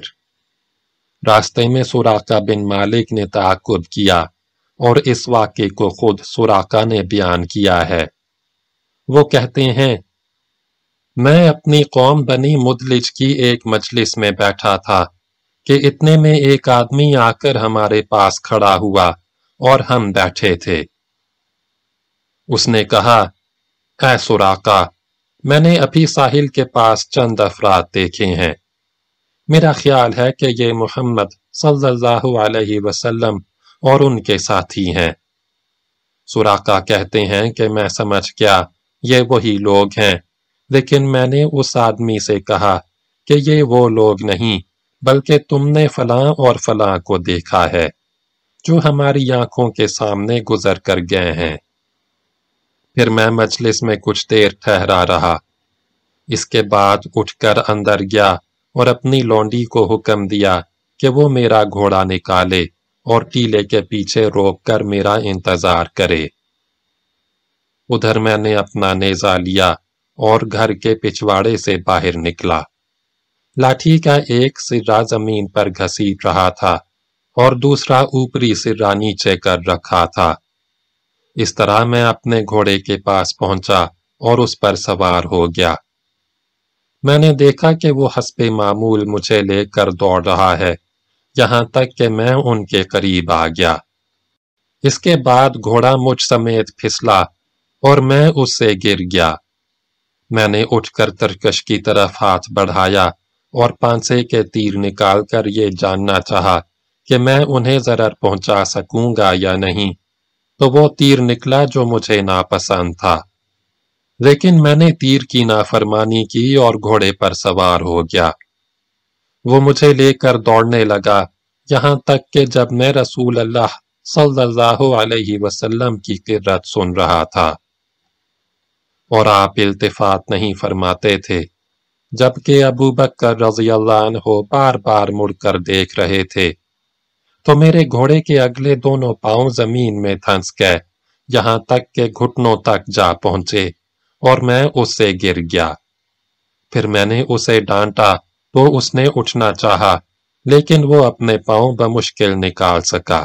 S1: راستے میں سوراقہ بن مالک نے تعاقب کیا اور اس واقعے کو خود سوراقہ نے بیان کیا ہے۔ وہ کہتے ہیں، میں اپنی قوم بنی مدلج کی ایک مجلس میں بیٹھا تھا کہ اتنے میں ایک آدمی آ کر ہمارے پاس کھڑا ہوا اور ہم بیٹھے تھے۔ اس نے کہا، اے سوراقہ میں نے ابھی ساحل کے پاس چند افراد دیکھے ہیں۔ میرا خیال ہے کہ یہ محمد صلی اللہ علیہ وسلم اور ان کے ساتھی ہیں۔ سوراقہ کہتے ہیں کہ میں سمجھ گیا، یہ وہی لوگ ہیں۔ لیکن میں نے اس آدمی سے کہا کہ یہ وہ لوگ نہیں، بلکہ تم نے فلاں اور فلاں کو دیکھا ہے، جو ہماری آنکھوں کے سامنے گزر کر گئے ہیں۔ پھر میں مجلس میں کچھ دیر ٹھہرا رہا۔ اس کے بعد اٹھ کر اندر گیا اور اپنی لونڈی کو حکم دیا کہ وہ میرا گھوڑا نکالے اور ٹیلے کے پیچھے روک کر میرا انتظار کرے۔ ادھر میں نے اپنا نیزہ لیا اور گھر کے پچھواڑے سے باہر نکلا۔ لاٹھی کا ایک سرا زمین پر گھسیٹ رہا تھا اور دوسرا اوپری سرا نیچے کر رکھا تھا۔ اس طرح میں اپنے گھوڑے کے پاس پہنچا اور اس پر سوار ہو گیا۔ میں نے دیکھا کہ وہ حسب معمول مجھے لے کر دوڑ رہا ہے، یہاں تک کہ میں ان کے قریب آ گیا۔ اس کے بعد گھوڑا مجھ سمیت پھسلا اور میں اس سے گر گیا۔ میں نے اٹھ کر ترکش کی طرف ہاتھ بڑھایا اور پانسے کے تیر نکال کر یہ جاننا چاہا کہ میں انہیں ضرر پہنچا سکوں گا یا نہیں۔ تو وہ تیر نکلا جو مجھے ناپسند تھا۔ لیکن میں نے تیر کی نافرمانی کی اور گھوڑے پر سوار ہو گیا۔ وہ مجھے لے کر دوڑنے لگا۔ یہاں تک کہ جب میں رسول اللہ صلی اللہ علیہ وسلم کی قرت سن رہا تھا۔ اور آپ التفات نہیں فرماتے تھے، جبکہ ابو بکر رضی اللہ عنہ بار بار مڑ کر دیکھ رہے تھے۔ تو میرے گھوڑے کے اگلے دونوں پاؤں زمین میں تھنس گئے، یہاں تک کہ گھٹنوں تک جا پہنچے اور میں اس سے گر گیا۔ پھر میں نے اسے ڈانٹا تو اس نے اٹھنا چاہا، لیکن وہ اپنے پاؤں بمشکل نکال سکا۔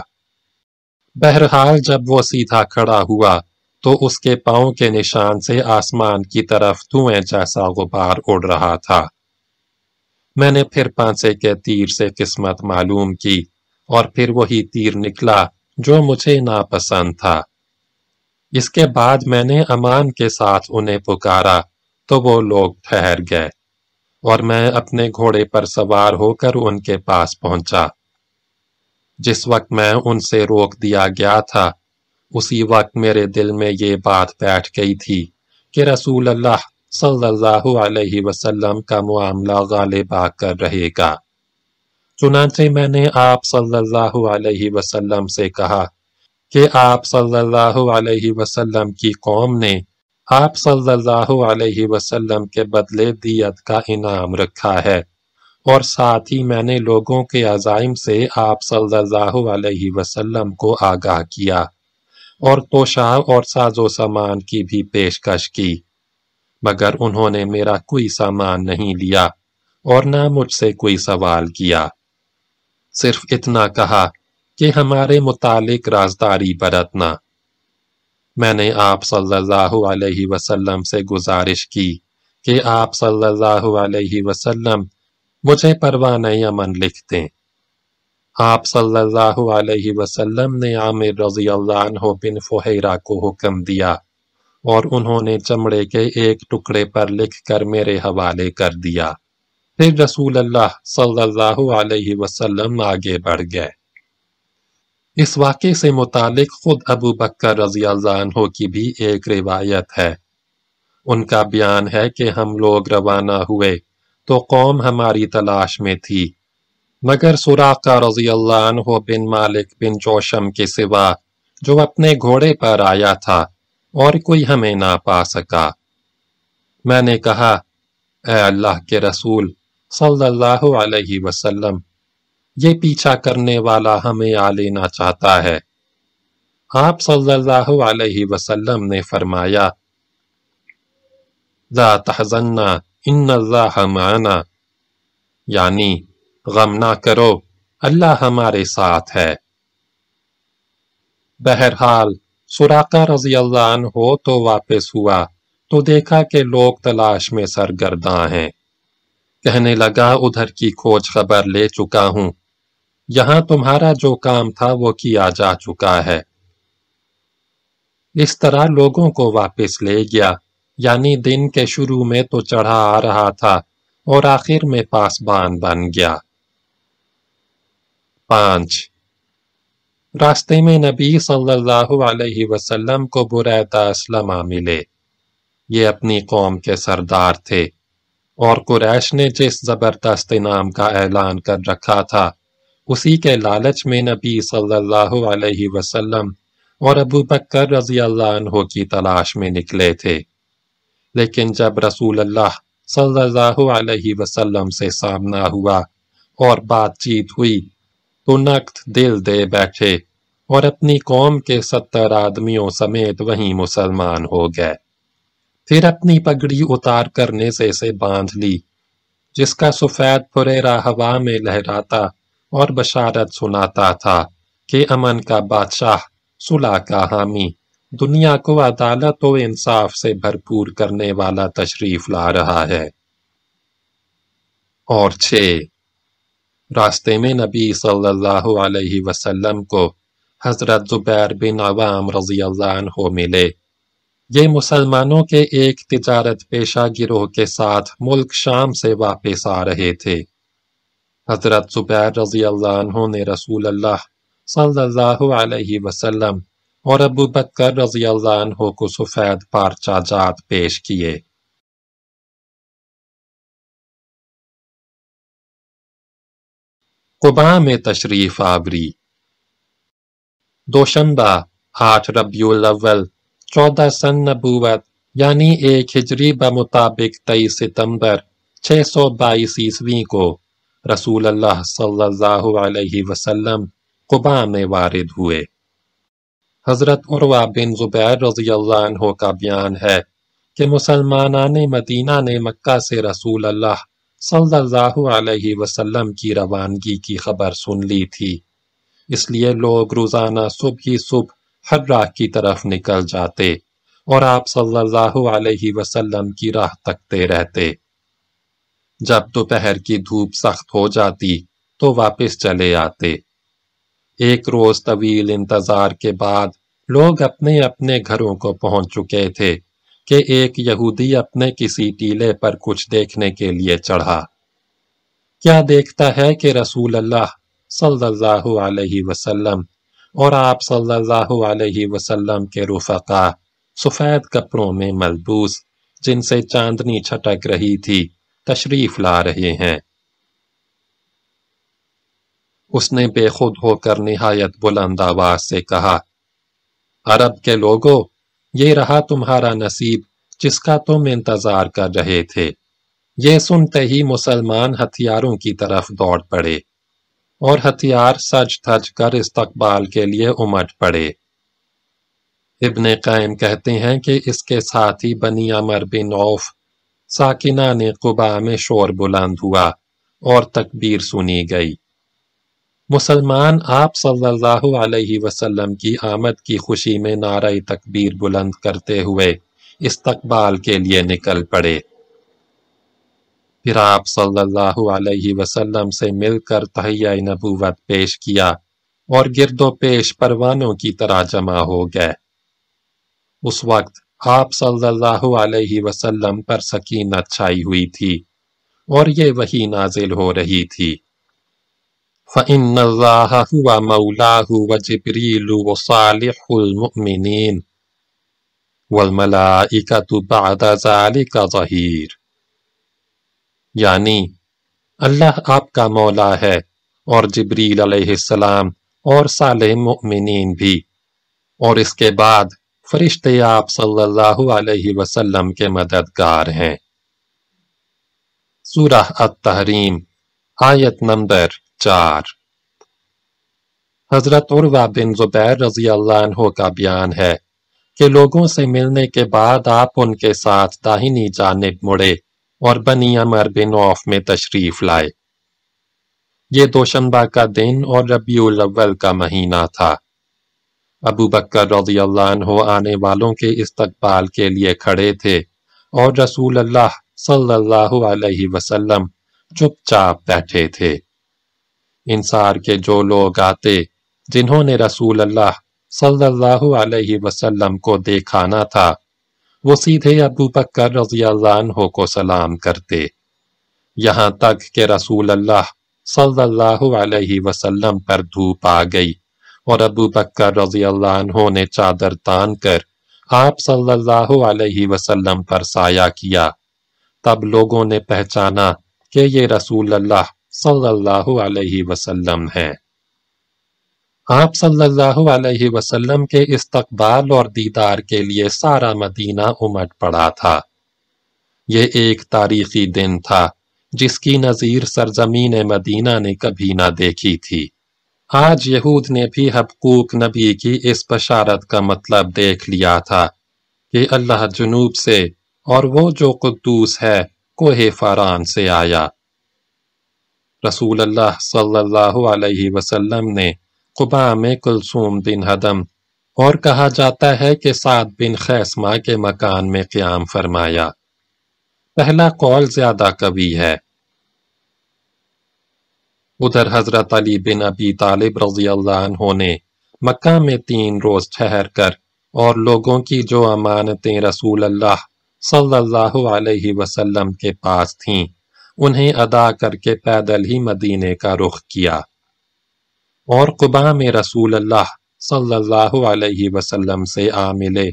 S1: بہرحال جب وہ سیدھا کھڑا ہوا تو اس کے پاؤں کے نشان سے آسمان کی طرف دھوئیں جیسا غبار اڑ رہا تھا۔ میں نے پھر پانسے کے تیر سے قسمت معلوم کی۔ اور پھر وہی تیر نکلا جو مجھے ناپسند تھا۔ اس کے بعد میں نے امان کے ساتھ انہیں پکارا تو وہ لوگ ٹھہر گئے اور میں اپنے گھوڑے پر سوار ہو کر ان کے پاس پہنچا۔ جس وقت میں ان سے روک دیا گیا تھا، اسی وقت میرے دل میں یہ بات بیٹھ گئی تھی کہ رسول اللہ صلی اللہ علیہ وسلم کا معاملہ غالب آ کر رہے گا۔ چنانچہ میں نے آپ صلی اللہ علیہ وسلم سے کہا کہ آپ صلی اللہ علیہ وسلم کی قوم نے آپ صلی اللہ علیہ وسلم کے بدلے دیت کا انعام رکھا ہے اور ساتھ ہی میں نے لوگوں کے عزائم سے آپ صلی اللہ علیہ وسلم کو آگاہ کیا اور توشہ اور ساز و سامان کی بھی پیشکش کی، مگر انہوں نے میرا کوئی سامان نہیں لیا اور نہ مجھ سے کوئی سوال کیا۔ صرف اتنا کہا کہ ہمارے متعلق رازداری برتنا۔ میں نے آپ صلی اللہ علیہ وسلم سے گزارش کی کہ آپ صلی اللہ علیہ وسلم مجھے پروانہ امن لکھ دیں آپ صلی اللہ علیہ وسلم نے عامر رضی اللہ عنہ بن فہیرہ کو حکم دیا اور انہوں نے چمڑے کے ایک ٹکڑے پر لکھ کر میرے حوالے کر دیا۔ پھر رسول اللہ صلی اللہ علیہ وسلم آگے بڑھ گئے۔ اس واقعے سے متعلق خود ابو بکر رضی اللہ عنہ کی بھی ایک روایت ہے۔ ان کا بیان ہے کہ ہم لوگ روانہ ہوئے تو قوم ہماری تلاش میں تھی۔ مگر سراقہ رضی اللہ عنہ بن مالک بن جوشم کے سوا جو اپنے گھوڑے پر آیا تھا اور کوئی ہمیں نہ پا سکا۔ میں نے کہا، اے اللہ کے رسول صلی اللہ علیہ وسلم، یہ پیچھا کرنے والا ہمیں آ لینا چاہتا ہے۔ آپ صلی اللہ علیہ وسلم نے فرمایا، لا تحزننا ان اللہ معنا یعنی غم نہ کرو، اللہ ہمارے ساتھ ہے۔ بہرحال، سراقہ رضی اللہ عنہ ہو تو واپس ہوا، تو دیکھا کہ لوگ تلاش میں سرگرداں ہیں۔ کہنے لگا، ادھر کی کھوج خبر لے چکا ہوں۔ یہاں تمہارا جو کام تھا وہ کیا جا چکا ہے۔ اس طرح لوگوں کو واپس لے گیا۔ یعنی دن کے شروع میں تو چڑھا آ رہا تھا اور آخر میں پاسبان بن گیا۔ پانچ۔ راستے میں نبی صلی اللہ علیہ وسلم کو بریدہ اسلمہ ملے۔ یہ اپنی قوم کے سردار تھے۔ اور قریش نے جس زبردست نام کا اعلان کر رکھا تھا، اسی کے لالچ میں نبی صلی اللہ علیہ وسلم اور ابو بکر رضی اللہ عنہ کی تلاش میں نکلے تھے۔ لیکن جب رسول اللہ صلی اللہ علیہ وسلم سے سامنا ہوا اور بات چیت ہوئی، تو نقد دل دے بیٹھے اور اپنی قوم کے ستر آدمیوں سمیت وہیں مسلمان ہو گئے۔ پھر اپنی پگڑی اتار کرنے سے سے باندھ لی، جس کا سفید پریرا ہوا میں لہراتا اور بشارت سناتا تھا کہ امن کا بادشاہ صلح کا حامی دنیا کو عدالت و انصاف سے بھرپور کرنے والا تشریف لا رہا ہے۔ اور چھ، راستے میں نبی صلی اللہ علیہ وسلم کو حضرت زبیر بن عوام رضی اللہ عنہ ملے۔ یہ مسلمانوں کے ایک تجارت پیشہ گروہ کے ساتھ ملک شام سے واپس آ رہے تھے۔ حضرت زبیر رضی اللہ عنہ نے رسول اللہ صلی اللہ علیہ وسلم اور ابو بکر رضی اللہ عنہ کو سفید پارچہ جات پیش کیے۔ قبا میں تشریف آوری۔ دوشنبہ، آٹھ ربیع الاول چودہ سن نبوت یعنی ایک ہجری بمطابق تیئیس ستمبر چھ سو بائیس عیسوی کو رسول اللہ صلی اللہ علیہ وسلم قبا میں وارد ہوئے حضرت عروہ بن زبیر رضی اللہ عنہ کا بیان ہے کہ مسلمانان مدینہ نے مکہ سے رسول اللہ صلی اللہ علیہ وسلم کی روانگی کی خبر سن لی تھی اس لیے لوگ روزانہ صبح ہی صبح ہر راہ کی طرف نکل جاتے اور آپ صلی اللہ علیہ وسلم کی راہ تکتے رہتے۔ جب دوپہر کی دھوپ سخت ہو جاتی تو واپس چلے آتے۔ ایک روز طویل انتظار کے بعد لوگ اپنے اپنے گھروں کو پہنچ چکے تھے کہ ایک یہودی اپنے کسی ٹیلے پر کچھ دیکھنے کے لیے چڑھا۔ کیا دیکھتا ہے کہ رسول اللہ صلی اللہ علیہ وسلم اور آپ صلی اللہ علیہ وسلم کے رفقا سفید کپڑوں میں ملبوس، جن سے چاندنی چھٹک رہی تھی، تشریف لا رہے ہیں۔ اس نے بے خود ہو کر نہایت بلند آواز سے کہا، عرب کے لوگوں یہ رہا تمہارا نصیب جس کا تم انتظار کر رہے تھے۔ یہ سنتے ہی مسلمان ہتھیاروں کی طرف دوڑ پڑے۔ اور ہتھیار سج تھج کر استقبال کے لیے امٹ پڑے۔ ابن قائم کہتے ہیں کہ اس کے ساتھ ہی بنی عمر بن عوف ساکنہ نے قبا میں شور بلند ہوا اور تکبیر سنی گئی۔ مسلمان آپ صلی اللہ علیہ وسلم کی آمد کی خوشی میں نعرہ تکبیر بلند کرتے ہوئے استقبال کے لیے نکل پڑے۔ پھر آپ صلی اللہ علیہ وسلم سے مل کر تحیہ نبوت پیش کیا اور گرد و پیش پروانوں کی طرح جمع ہو گئے۔ اس وقت آپ صلی اللہ علیہ وسلم پر سکینت چھائی ہوئی تھی اور یہ وہی نازل ہو رہی تھی۔ فَإِنَّ اللَّهَ هُوَ مَوْلَاهُ وَجِبْرِيلُ وَصَالِحُ الْمُؤْمِنِينَ وَالْمَلَائِكَةُ بَعْدَ ذَلِكَ ظَهِيرٌ۔ یعنی اللہ آپ کا مولا ہے اور جبریل علیہ السلام اور صالح مؤمنین بھی۔ اور اس کے بعد فرشتے آپ صلی اللہ علیہ وسلم کے مددگار ہیں۔ سورہ التحریم، آیت نمبر چار۔ حضرت عروہ بن زبیر رضی اللہ عنہ کا بیان ہے کہ لوگوں سے ملنے کے بعد آپ ان کے ساتھ داہنی جانب مڑے۔ اور بنی عمر بن عوف میں تشریف لائے۔ یہ دوشنبہ کا دن اور ربیع الاول کا مہینہ تھا۔ ابو بکر رضی اللہ عنہ آنے والوں کے استقبال کے لیے کھڑے تھے اور رسول اللہ صلی اللہ علیہ وسلم چپ چاپ بیٹھے تھے۔ انصار کے جو لوگ آتے جنہوں نے رسول اللہ صلی اللہ علیہ وسلم کو دیکھانا تھا وہ سیدھے ابو بکر رضی اللہ عنہ کو سلام کرتے۔ یہاں تک کہ رسول اللہ صلی اللہ علیہ وسلم پر دھوپ آ گئی اور ابو بکر رضی اللہ عنہ نے چادر تان کر آپ صلی اللہ علیہ وسلم پر سایہ کیا۔ تب لوگوں نے پہچانا کہ یہ رسول اللہ صلی اللہ علیہ وسلم ہے آپ صلی اللہ علیہ وسلم کے استقبال اور دیدار کے لیے سارا مدینہ امٹ پڑا تھا۔ یہ ایک تاریخی دن تھا جس کی نظیر سرزمین مدینہ نے کبھی نہ دیکھی تھی۔ آج یہود نے بھی حقوق نبی کی اس بشارت کا مطلب دیکھ لیا تھا کہ اللہ جنوب سے اور وہ جو قدوس ہے کوہ فاران سے آیا۔ رسول اللہ صلی اللہ علیہ وسلم نے قبا میں کلثوم بن حدم اور کہا جاتا ہے کہ سعد بن خیسما کے مکان میں قیام فرمایا۔ پہلا قول زیادہ کبھی ہے۔ ادھر حضرت علی بن ابی طالب رضی اللہ عنہ نے مکہ میں تین روز ٹھہر کر اور لوگوں کی جو امانتیں رسول اللہ صلی اللہ علیہ وسلم کے پاس تھیں، انہیں ادا کر کے پیدل ہی مدینے کا رخ کیا۔ اور قبا میں رسول اللہ صلی اللہ علیہ وسلم سے آ ملے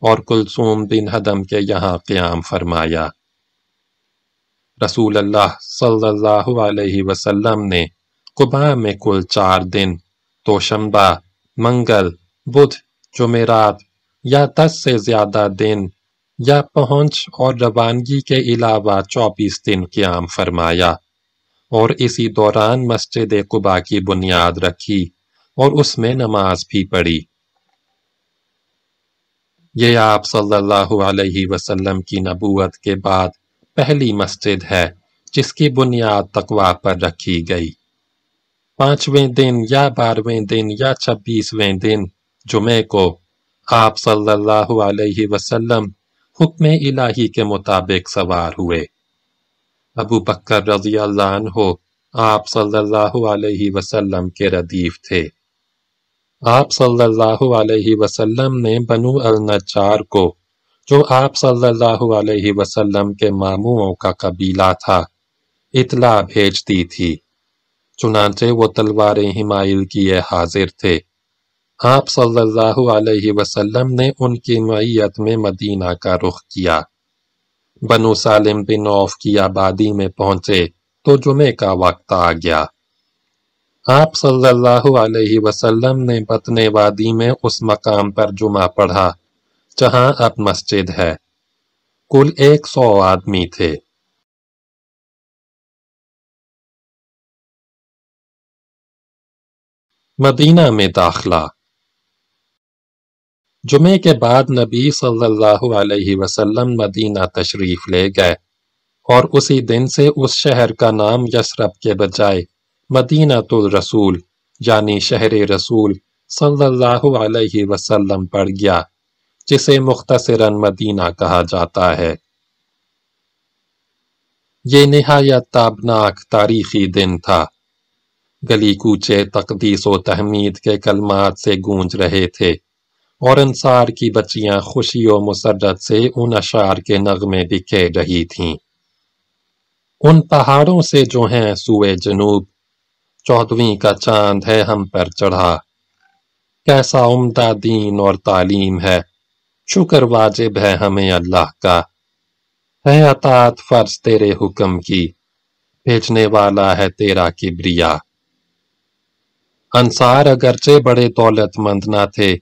S1: اور کلثوم بن حدم کے یہاں قیام فرمایا۔ رسول اللہ صلی اللہ علیہ وسلم نے قبا میں کل چار دن، توشنبہ، منگل، بدھ، جمعرات یا دس سے زیادہ دن یا پہنچ اور روانگی کے علاوہ چوبیس دن قیام فرمایا۔ اور اسی دوران مسجد قبا کی بنیاد رکھی اور اس میں نماز بھی پڑھی۔ یہ آپ صلی اللہ علیہ وسلم کی نبوت کے بعد پہلی مسجد ہے جس کی بنیاد تقوی پر رکھی گئی۔ پانچویں دن یا بارہویں دن یا چھبیسویں دن جمعے کو آپ صلی اللہ علیہ وسلم حکم الہی کے مطابق سوار ہوئے۔ ابو بکر رضی اللہ عنہ آپ صلی اللہ علیہ وسلم کے ردیف تھے۔ آپ صلی اللہ علیہ وسلم نے بنو النجار کو، جو آپ صلی اللہ علیہ وسلم کے ماموں کا قبیلہ تھا، اطلاع بھیج دی تھی۔ چنانچہ وہ تلواریں ہمائل کیے حاضر تھے۔ آپ صلی اللہ علیہ وسلم نے ان کی معیت میں مدینہ کا رخ کیا۔ بنو سالم بن عوف کی آبادی میں پہنچے تو جمعے کا وقت آ گیا۔ آپ صلی اللہ علیہ وسلم نے بطن وادی میں اس مقام پر جمعہ پڑھا جہاں اب مسجد ہے۔ کل ایک سو آدمی تھے۔ مدینہ میں داخلہ۔ جمعے کے بعد نبی صلی اللہ علیہ وسلم مدینہ تشریف لے گئے اور اسی دن سے اس شہر کا نام یسرب کے بجائے مدینہ الرسول یعنی شہر رسول صلی اللہ علیہ وسلم پڑ گیا، جسے مختصراً مدینہ کہا جاتا ہے۔ یہ نہایت تابناک تاریخی دن تھا۔ گلی کوچے تقدیس و تحمید کے کلمات سے گونج رہے تھے۔ اور انصار کی بچیاں خوشی و مسرت سے ان اشار کے نغمے بکھے رہی تھیں۔ ان پہاڑوں سے جو ہیں سوئے جنوب چودویں کا چاند ہے ہم پر چڑھا۔ کیسا عمدہ دین اور تعلیم ہے۔ شکر واجب ہے ہمیں اللہ کا۔ ہے اطاعت فرض تیرے حکم کی۔ بھیجنے والا ہے تیرا کبریا۔ انصار اگرچہ بڑے دولت مند نہ تھے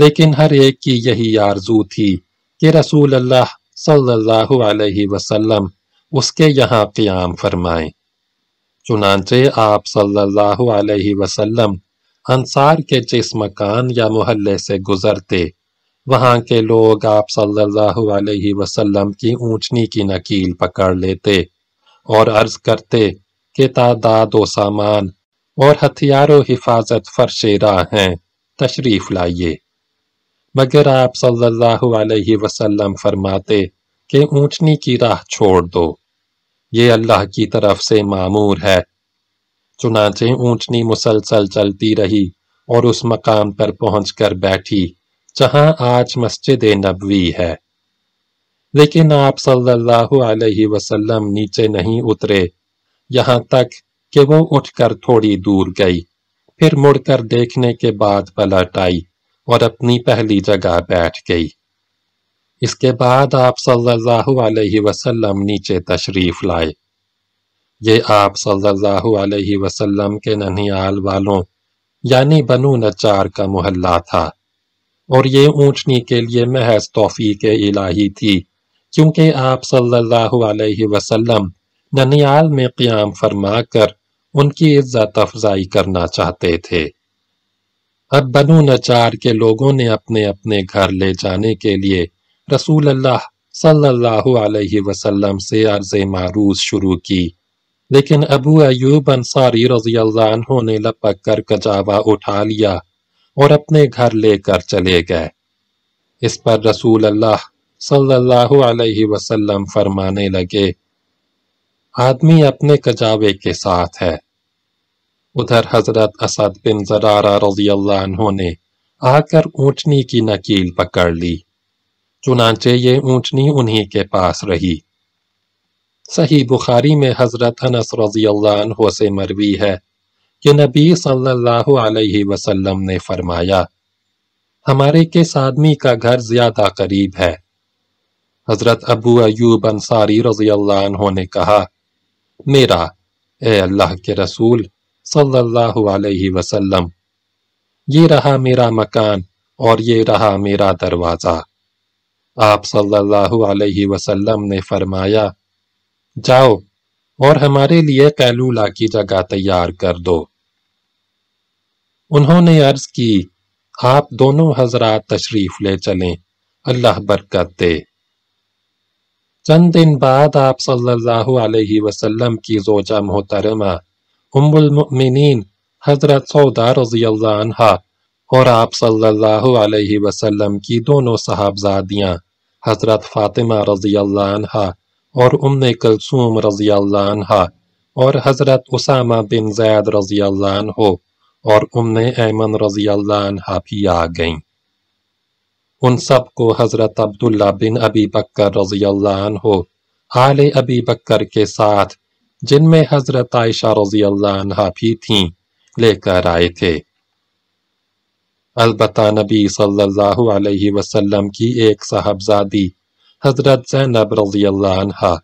S1: لیکن ہر ایک کی یہی آرزو تھی کہ رسول اللہ صلی اللہ علیہ وسلم اس کے یہاں قیام فرمائیں۔ چنانچہ آپ صلی اللہ علیہ وسلم انصار کے جس مکان یا محلے سے گزرتے، وہاں کے لوگ آپ صلی اللہ علیہ وسلم کی اونچنی کی نکیل پکڑ لیتے اور عرض کرتے کہ تعداد و سامان اور ہتھیار و حفاظت فرش راہ ہیں، تشریف لائیے۔ مگر آپ صلی اللہ علیہ وسلم فرماتے کہ اونچنی کی راہ چھوڑ دو۔ یہ اللہ کی طرف سے معمور ہے۔ چنانچہ اونچنی مسلسل چلتی رہی اور اس مقام پر پہنچ کر بیٹھی جہاں آج مسجد نبوی ہے۔ لیکن آپ صلی اللہ علیہ وسلم نیچے نہیں اترے۔ یہاں تک کہ وہ اٹھ کر تھوڑی دور گئی، پھر مڑ کر دیکھنے کے بعد پلٹ آئی۔ اور اپنی پہلی جگہ بیٹھ گئی۔ اس کے بعد آپ صلی اللہ علیہ وسلم نیچے تشریف لائے۔ یہ آپ صلی اللہ علیہ وسلم کے ننیال والوں یعنی بنو نچار کا محلہ تھا۔ اور یہ اونچنی کے لیے محض توفیق الہی تھی، کیونکہ آپ صلی اللہ علیہ وسلم ننیال میں قیام فرما کر ان کی عزت افزائی کرنا چاہتے تھے۔ اب بنو نچار کے لوگوں نے اپنے اپنے گھر لے جانے کے لیے رسول اللہ صلی اللہ علیہ وسلم سے عرض معروض شروع کی۔ لیکن ابو ایوب انصاری رضی اللہ عنہ نے لپک کر کجاوا اٹھا لیا اور اپنے گھر لے کر چلے گئے۔ اس پر رسول اللہ صلی اللہ علیہ وسلم فرمانے لگے، آدمی اپنے کجاوے کے ساتھ ہے۔ ادھر حضرت اسد بن زرارہ رضی اللہ عنہ نے آ کر اونچنی کی نکیل پکڑ لی، چنانچہ یہ اونچنی انہی کے پاس رہی۔ صحیح بخاری میں حضرت انس رضی اللہ عنہ سے مروی ہے کہ نبی صلی اللہ علیہ وسلم نے فرمایا، ہمارے کس آدمی کا گھر زیادہ قریب ہے؟ حضرت ابو ایوب انصاری رضی اللہ عنہ نے کہا، میرا، اے اللہ کے رسول صلی اللہ علیہ وسلم۔ یہ رہا میرا مکان اور یہ رہا میرا دروازہ۔ آپ صلی اللہ علیہ وسلم نے فرمایا، جاؤ اور ہمارے لیے قیلولہ کی جگہ تیار کر دو۔ انہوں نے عرض کی، آپ دونوں حضرات تشریف لے چلیں، اللہ برکت دے۔ چند دن بعد آپ صلی اللہ علیہ وسلم کی زوجہ محترمہ ام المؤمنین حضرت سودا رضی اللہ عنہ اور آپ صلی اللہ علیہ وسلم کی دونوں صحابزادیاں، حضرت فاطمہ رضی اللہ عنہ اور ام کلثوم رضی اللہ عنہ اور حضرت اسامہ بن زید رضی اللہ عنہ اور ام ایمن رضی اللہ عنہ بھی آ گئیں۔ ان سب کو حضرت عبداللہ بن ابی بکر رضی اللہ عنہ، آل ابی بکر کے ساتھ جن میں حضرت عائشہ رضی اللہ عنہ بھی تھیں، لے کر آئے تھے۔ البتہ نبی صلی اللہ علیہ وسلم کی ایک صاحبزادی حضرت زینب رضی اللہ عنہ،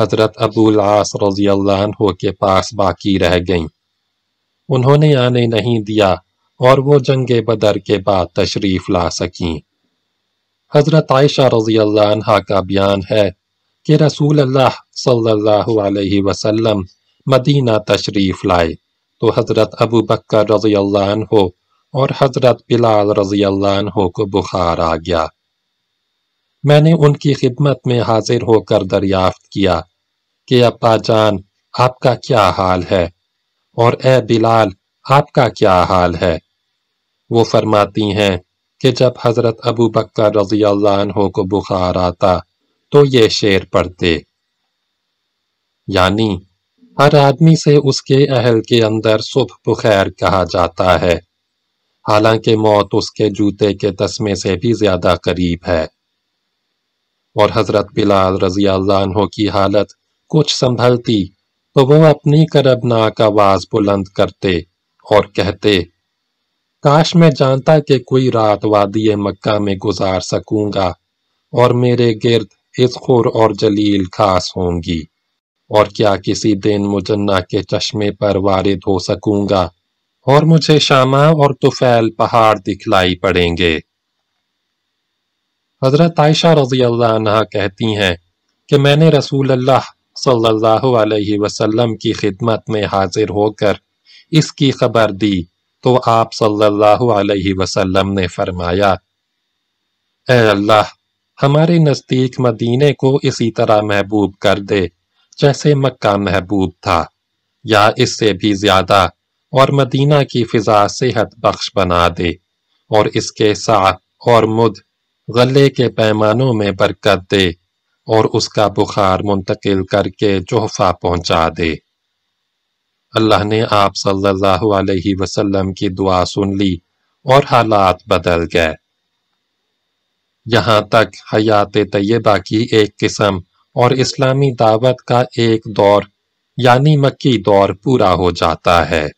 S1: حضرت ابو العاص رضی اللہ عنہ کے پاس باقی رہ گئیں۔ انہوں نے آنے نہیں دیا اور وہ جنگ بدر کے بعد تشریف لا سکیں۔ حضرت عائشہ رضی اللہ عنہ کا بیان ہے کہ رسول اللہ صلی اللہ علیہ وسلم مدینہ تشریف لائے۔ تو حضرت ابو بکر رضی اللہ عنہ اور حضرت بلال رضی اللہ عنہ کو بخار آ گیا۔ میں نے ان کی خدمت میں حاضر ہو کر دریافت کیا کہ ابا جان، آپ کا کیا حال ہے؟ اور اے بلال، آپ کا کیا حال ہے؟ وہ فرماتی ہیں کہ جب حضرت ابو بکر رضی اللہ عنہ کو بخار آتا تو یہ شعر پڑھتے۔ یعنی ہر آدمی سے اس کے اہل کے اندر صبح بخیر کہا جاتا ہے۔ حالانکہ موت اس کے جوتے کے تسمے سے بھی زیادہ قریب ہے۔ اور حضرت بلال رضی اللہ عنہ کی حالت کچھ سنبھلتی تو وہ اپنی کربناک آواز بلند کرتے اور کہتے، کاش میں جانتا کہ کوئی رات وادی مکہ میں گزار سکوں گا اور میرے گرد اذخور اور جلیل خاص ہوں گی، اور کیا کسی دن مجنہ کے چشمے پر وارد ہو سکوں گا، اور مجھے شامہ اور توفیل پہاڑ دکھلائی پڑیں گے۔ حضرت عائشہ رضی اللہ عنہ کہتی ہیں کہ میں نے رسول اللہ صلی اللہ علیہ وسلم کی خدمت میں حاضر ہو کر اس کی خبر دی، تو آپ صلی اللہ علیہ وسلم نے فرمایا، اے اللہ ہمارے نزدیک مدینے کو اسی طرح محبوب کر دے، جیسے مکہ محبوب تھا، یا اس سے بھی زیادہ، اور مدینہ کی فضا صحت بخش بنا دے، اور اس کے سا اور مد غلے کے پیمانوں میں برکت دے، اور اس کا بخار منتقل کر کے جوفہ پہنچا دے۔ اللہ نے آپ صلی اللہ علیہ وسلم کی دعا سن لی اور حالات بدل گئے۔ یہاں تک حیات طیبہ کی ایک قسم اور اسلامی دعوت کا ایک دور یعنی مکی دور پورا ہو جاتا ہے۔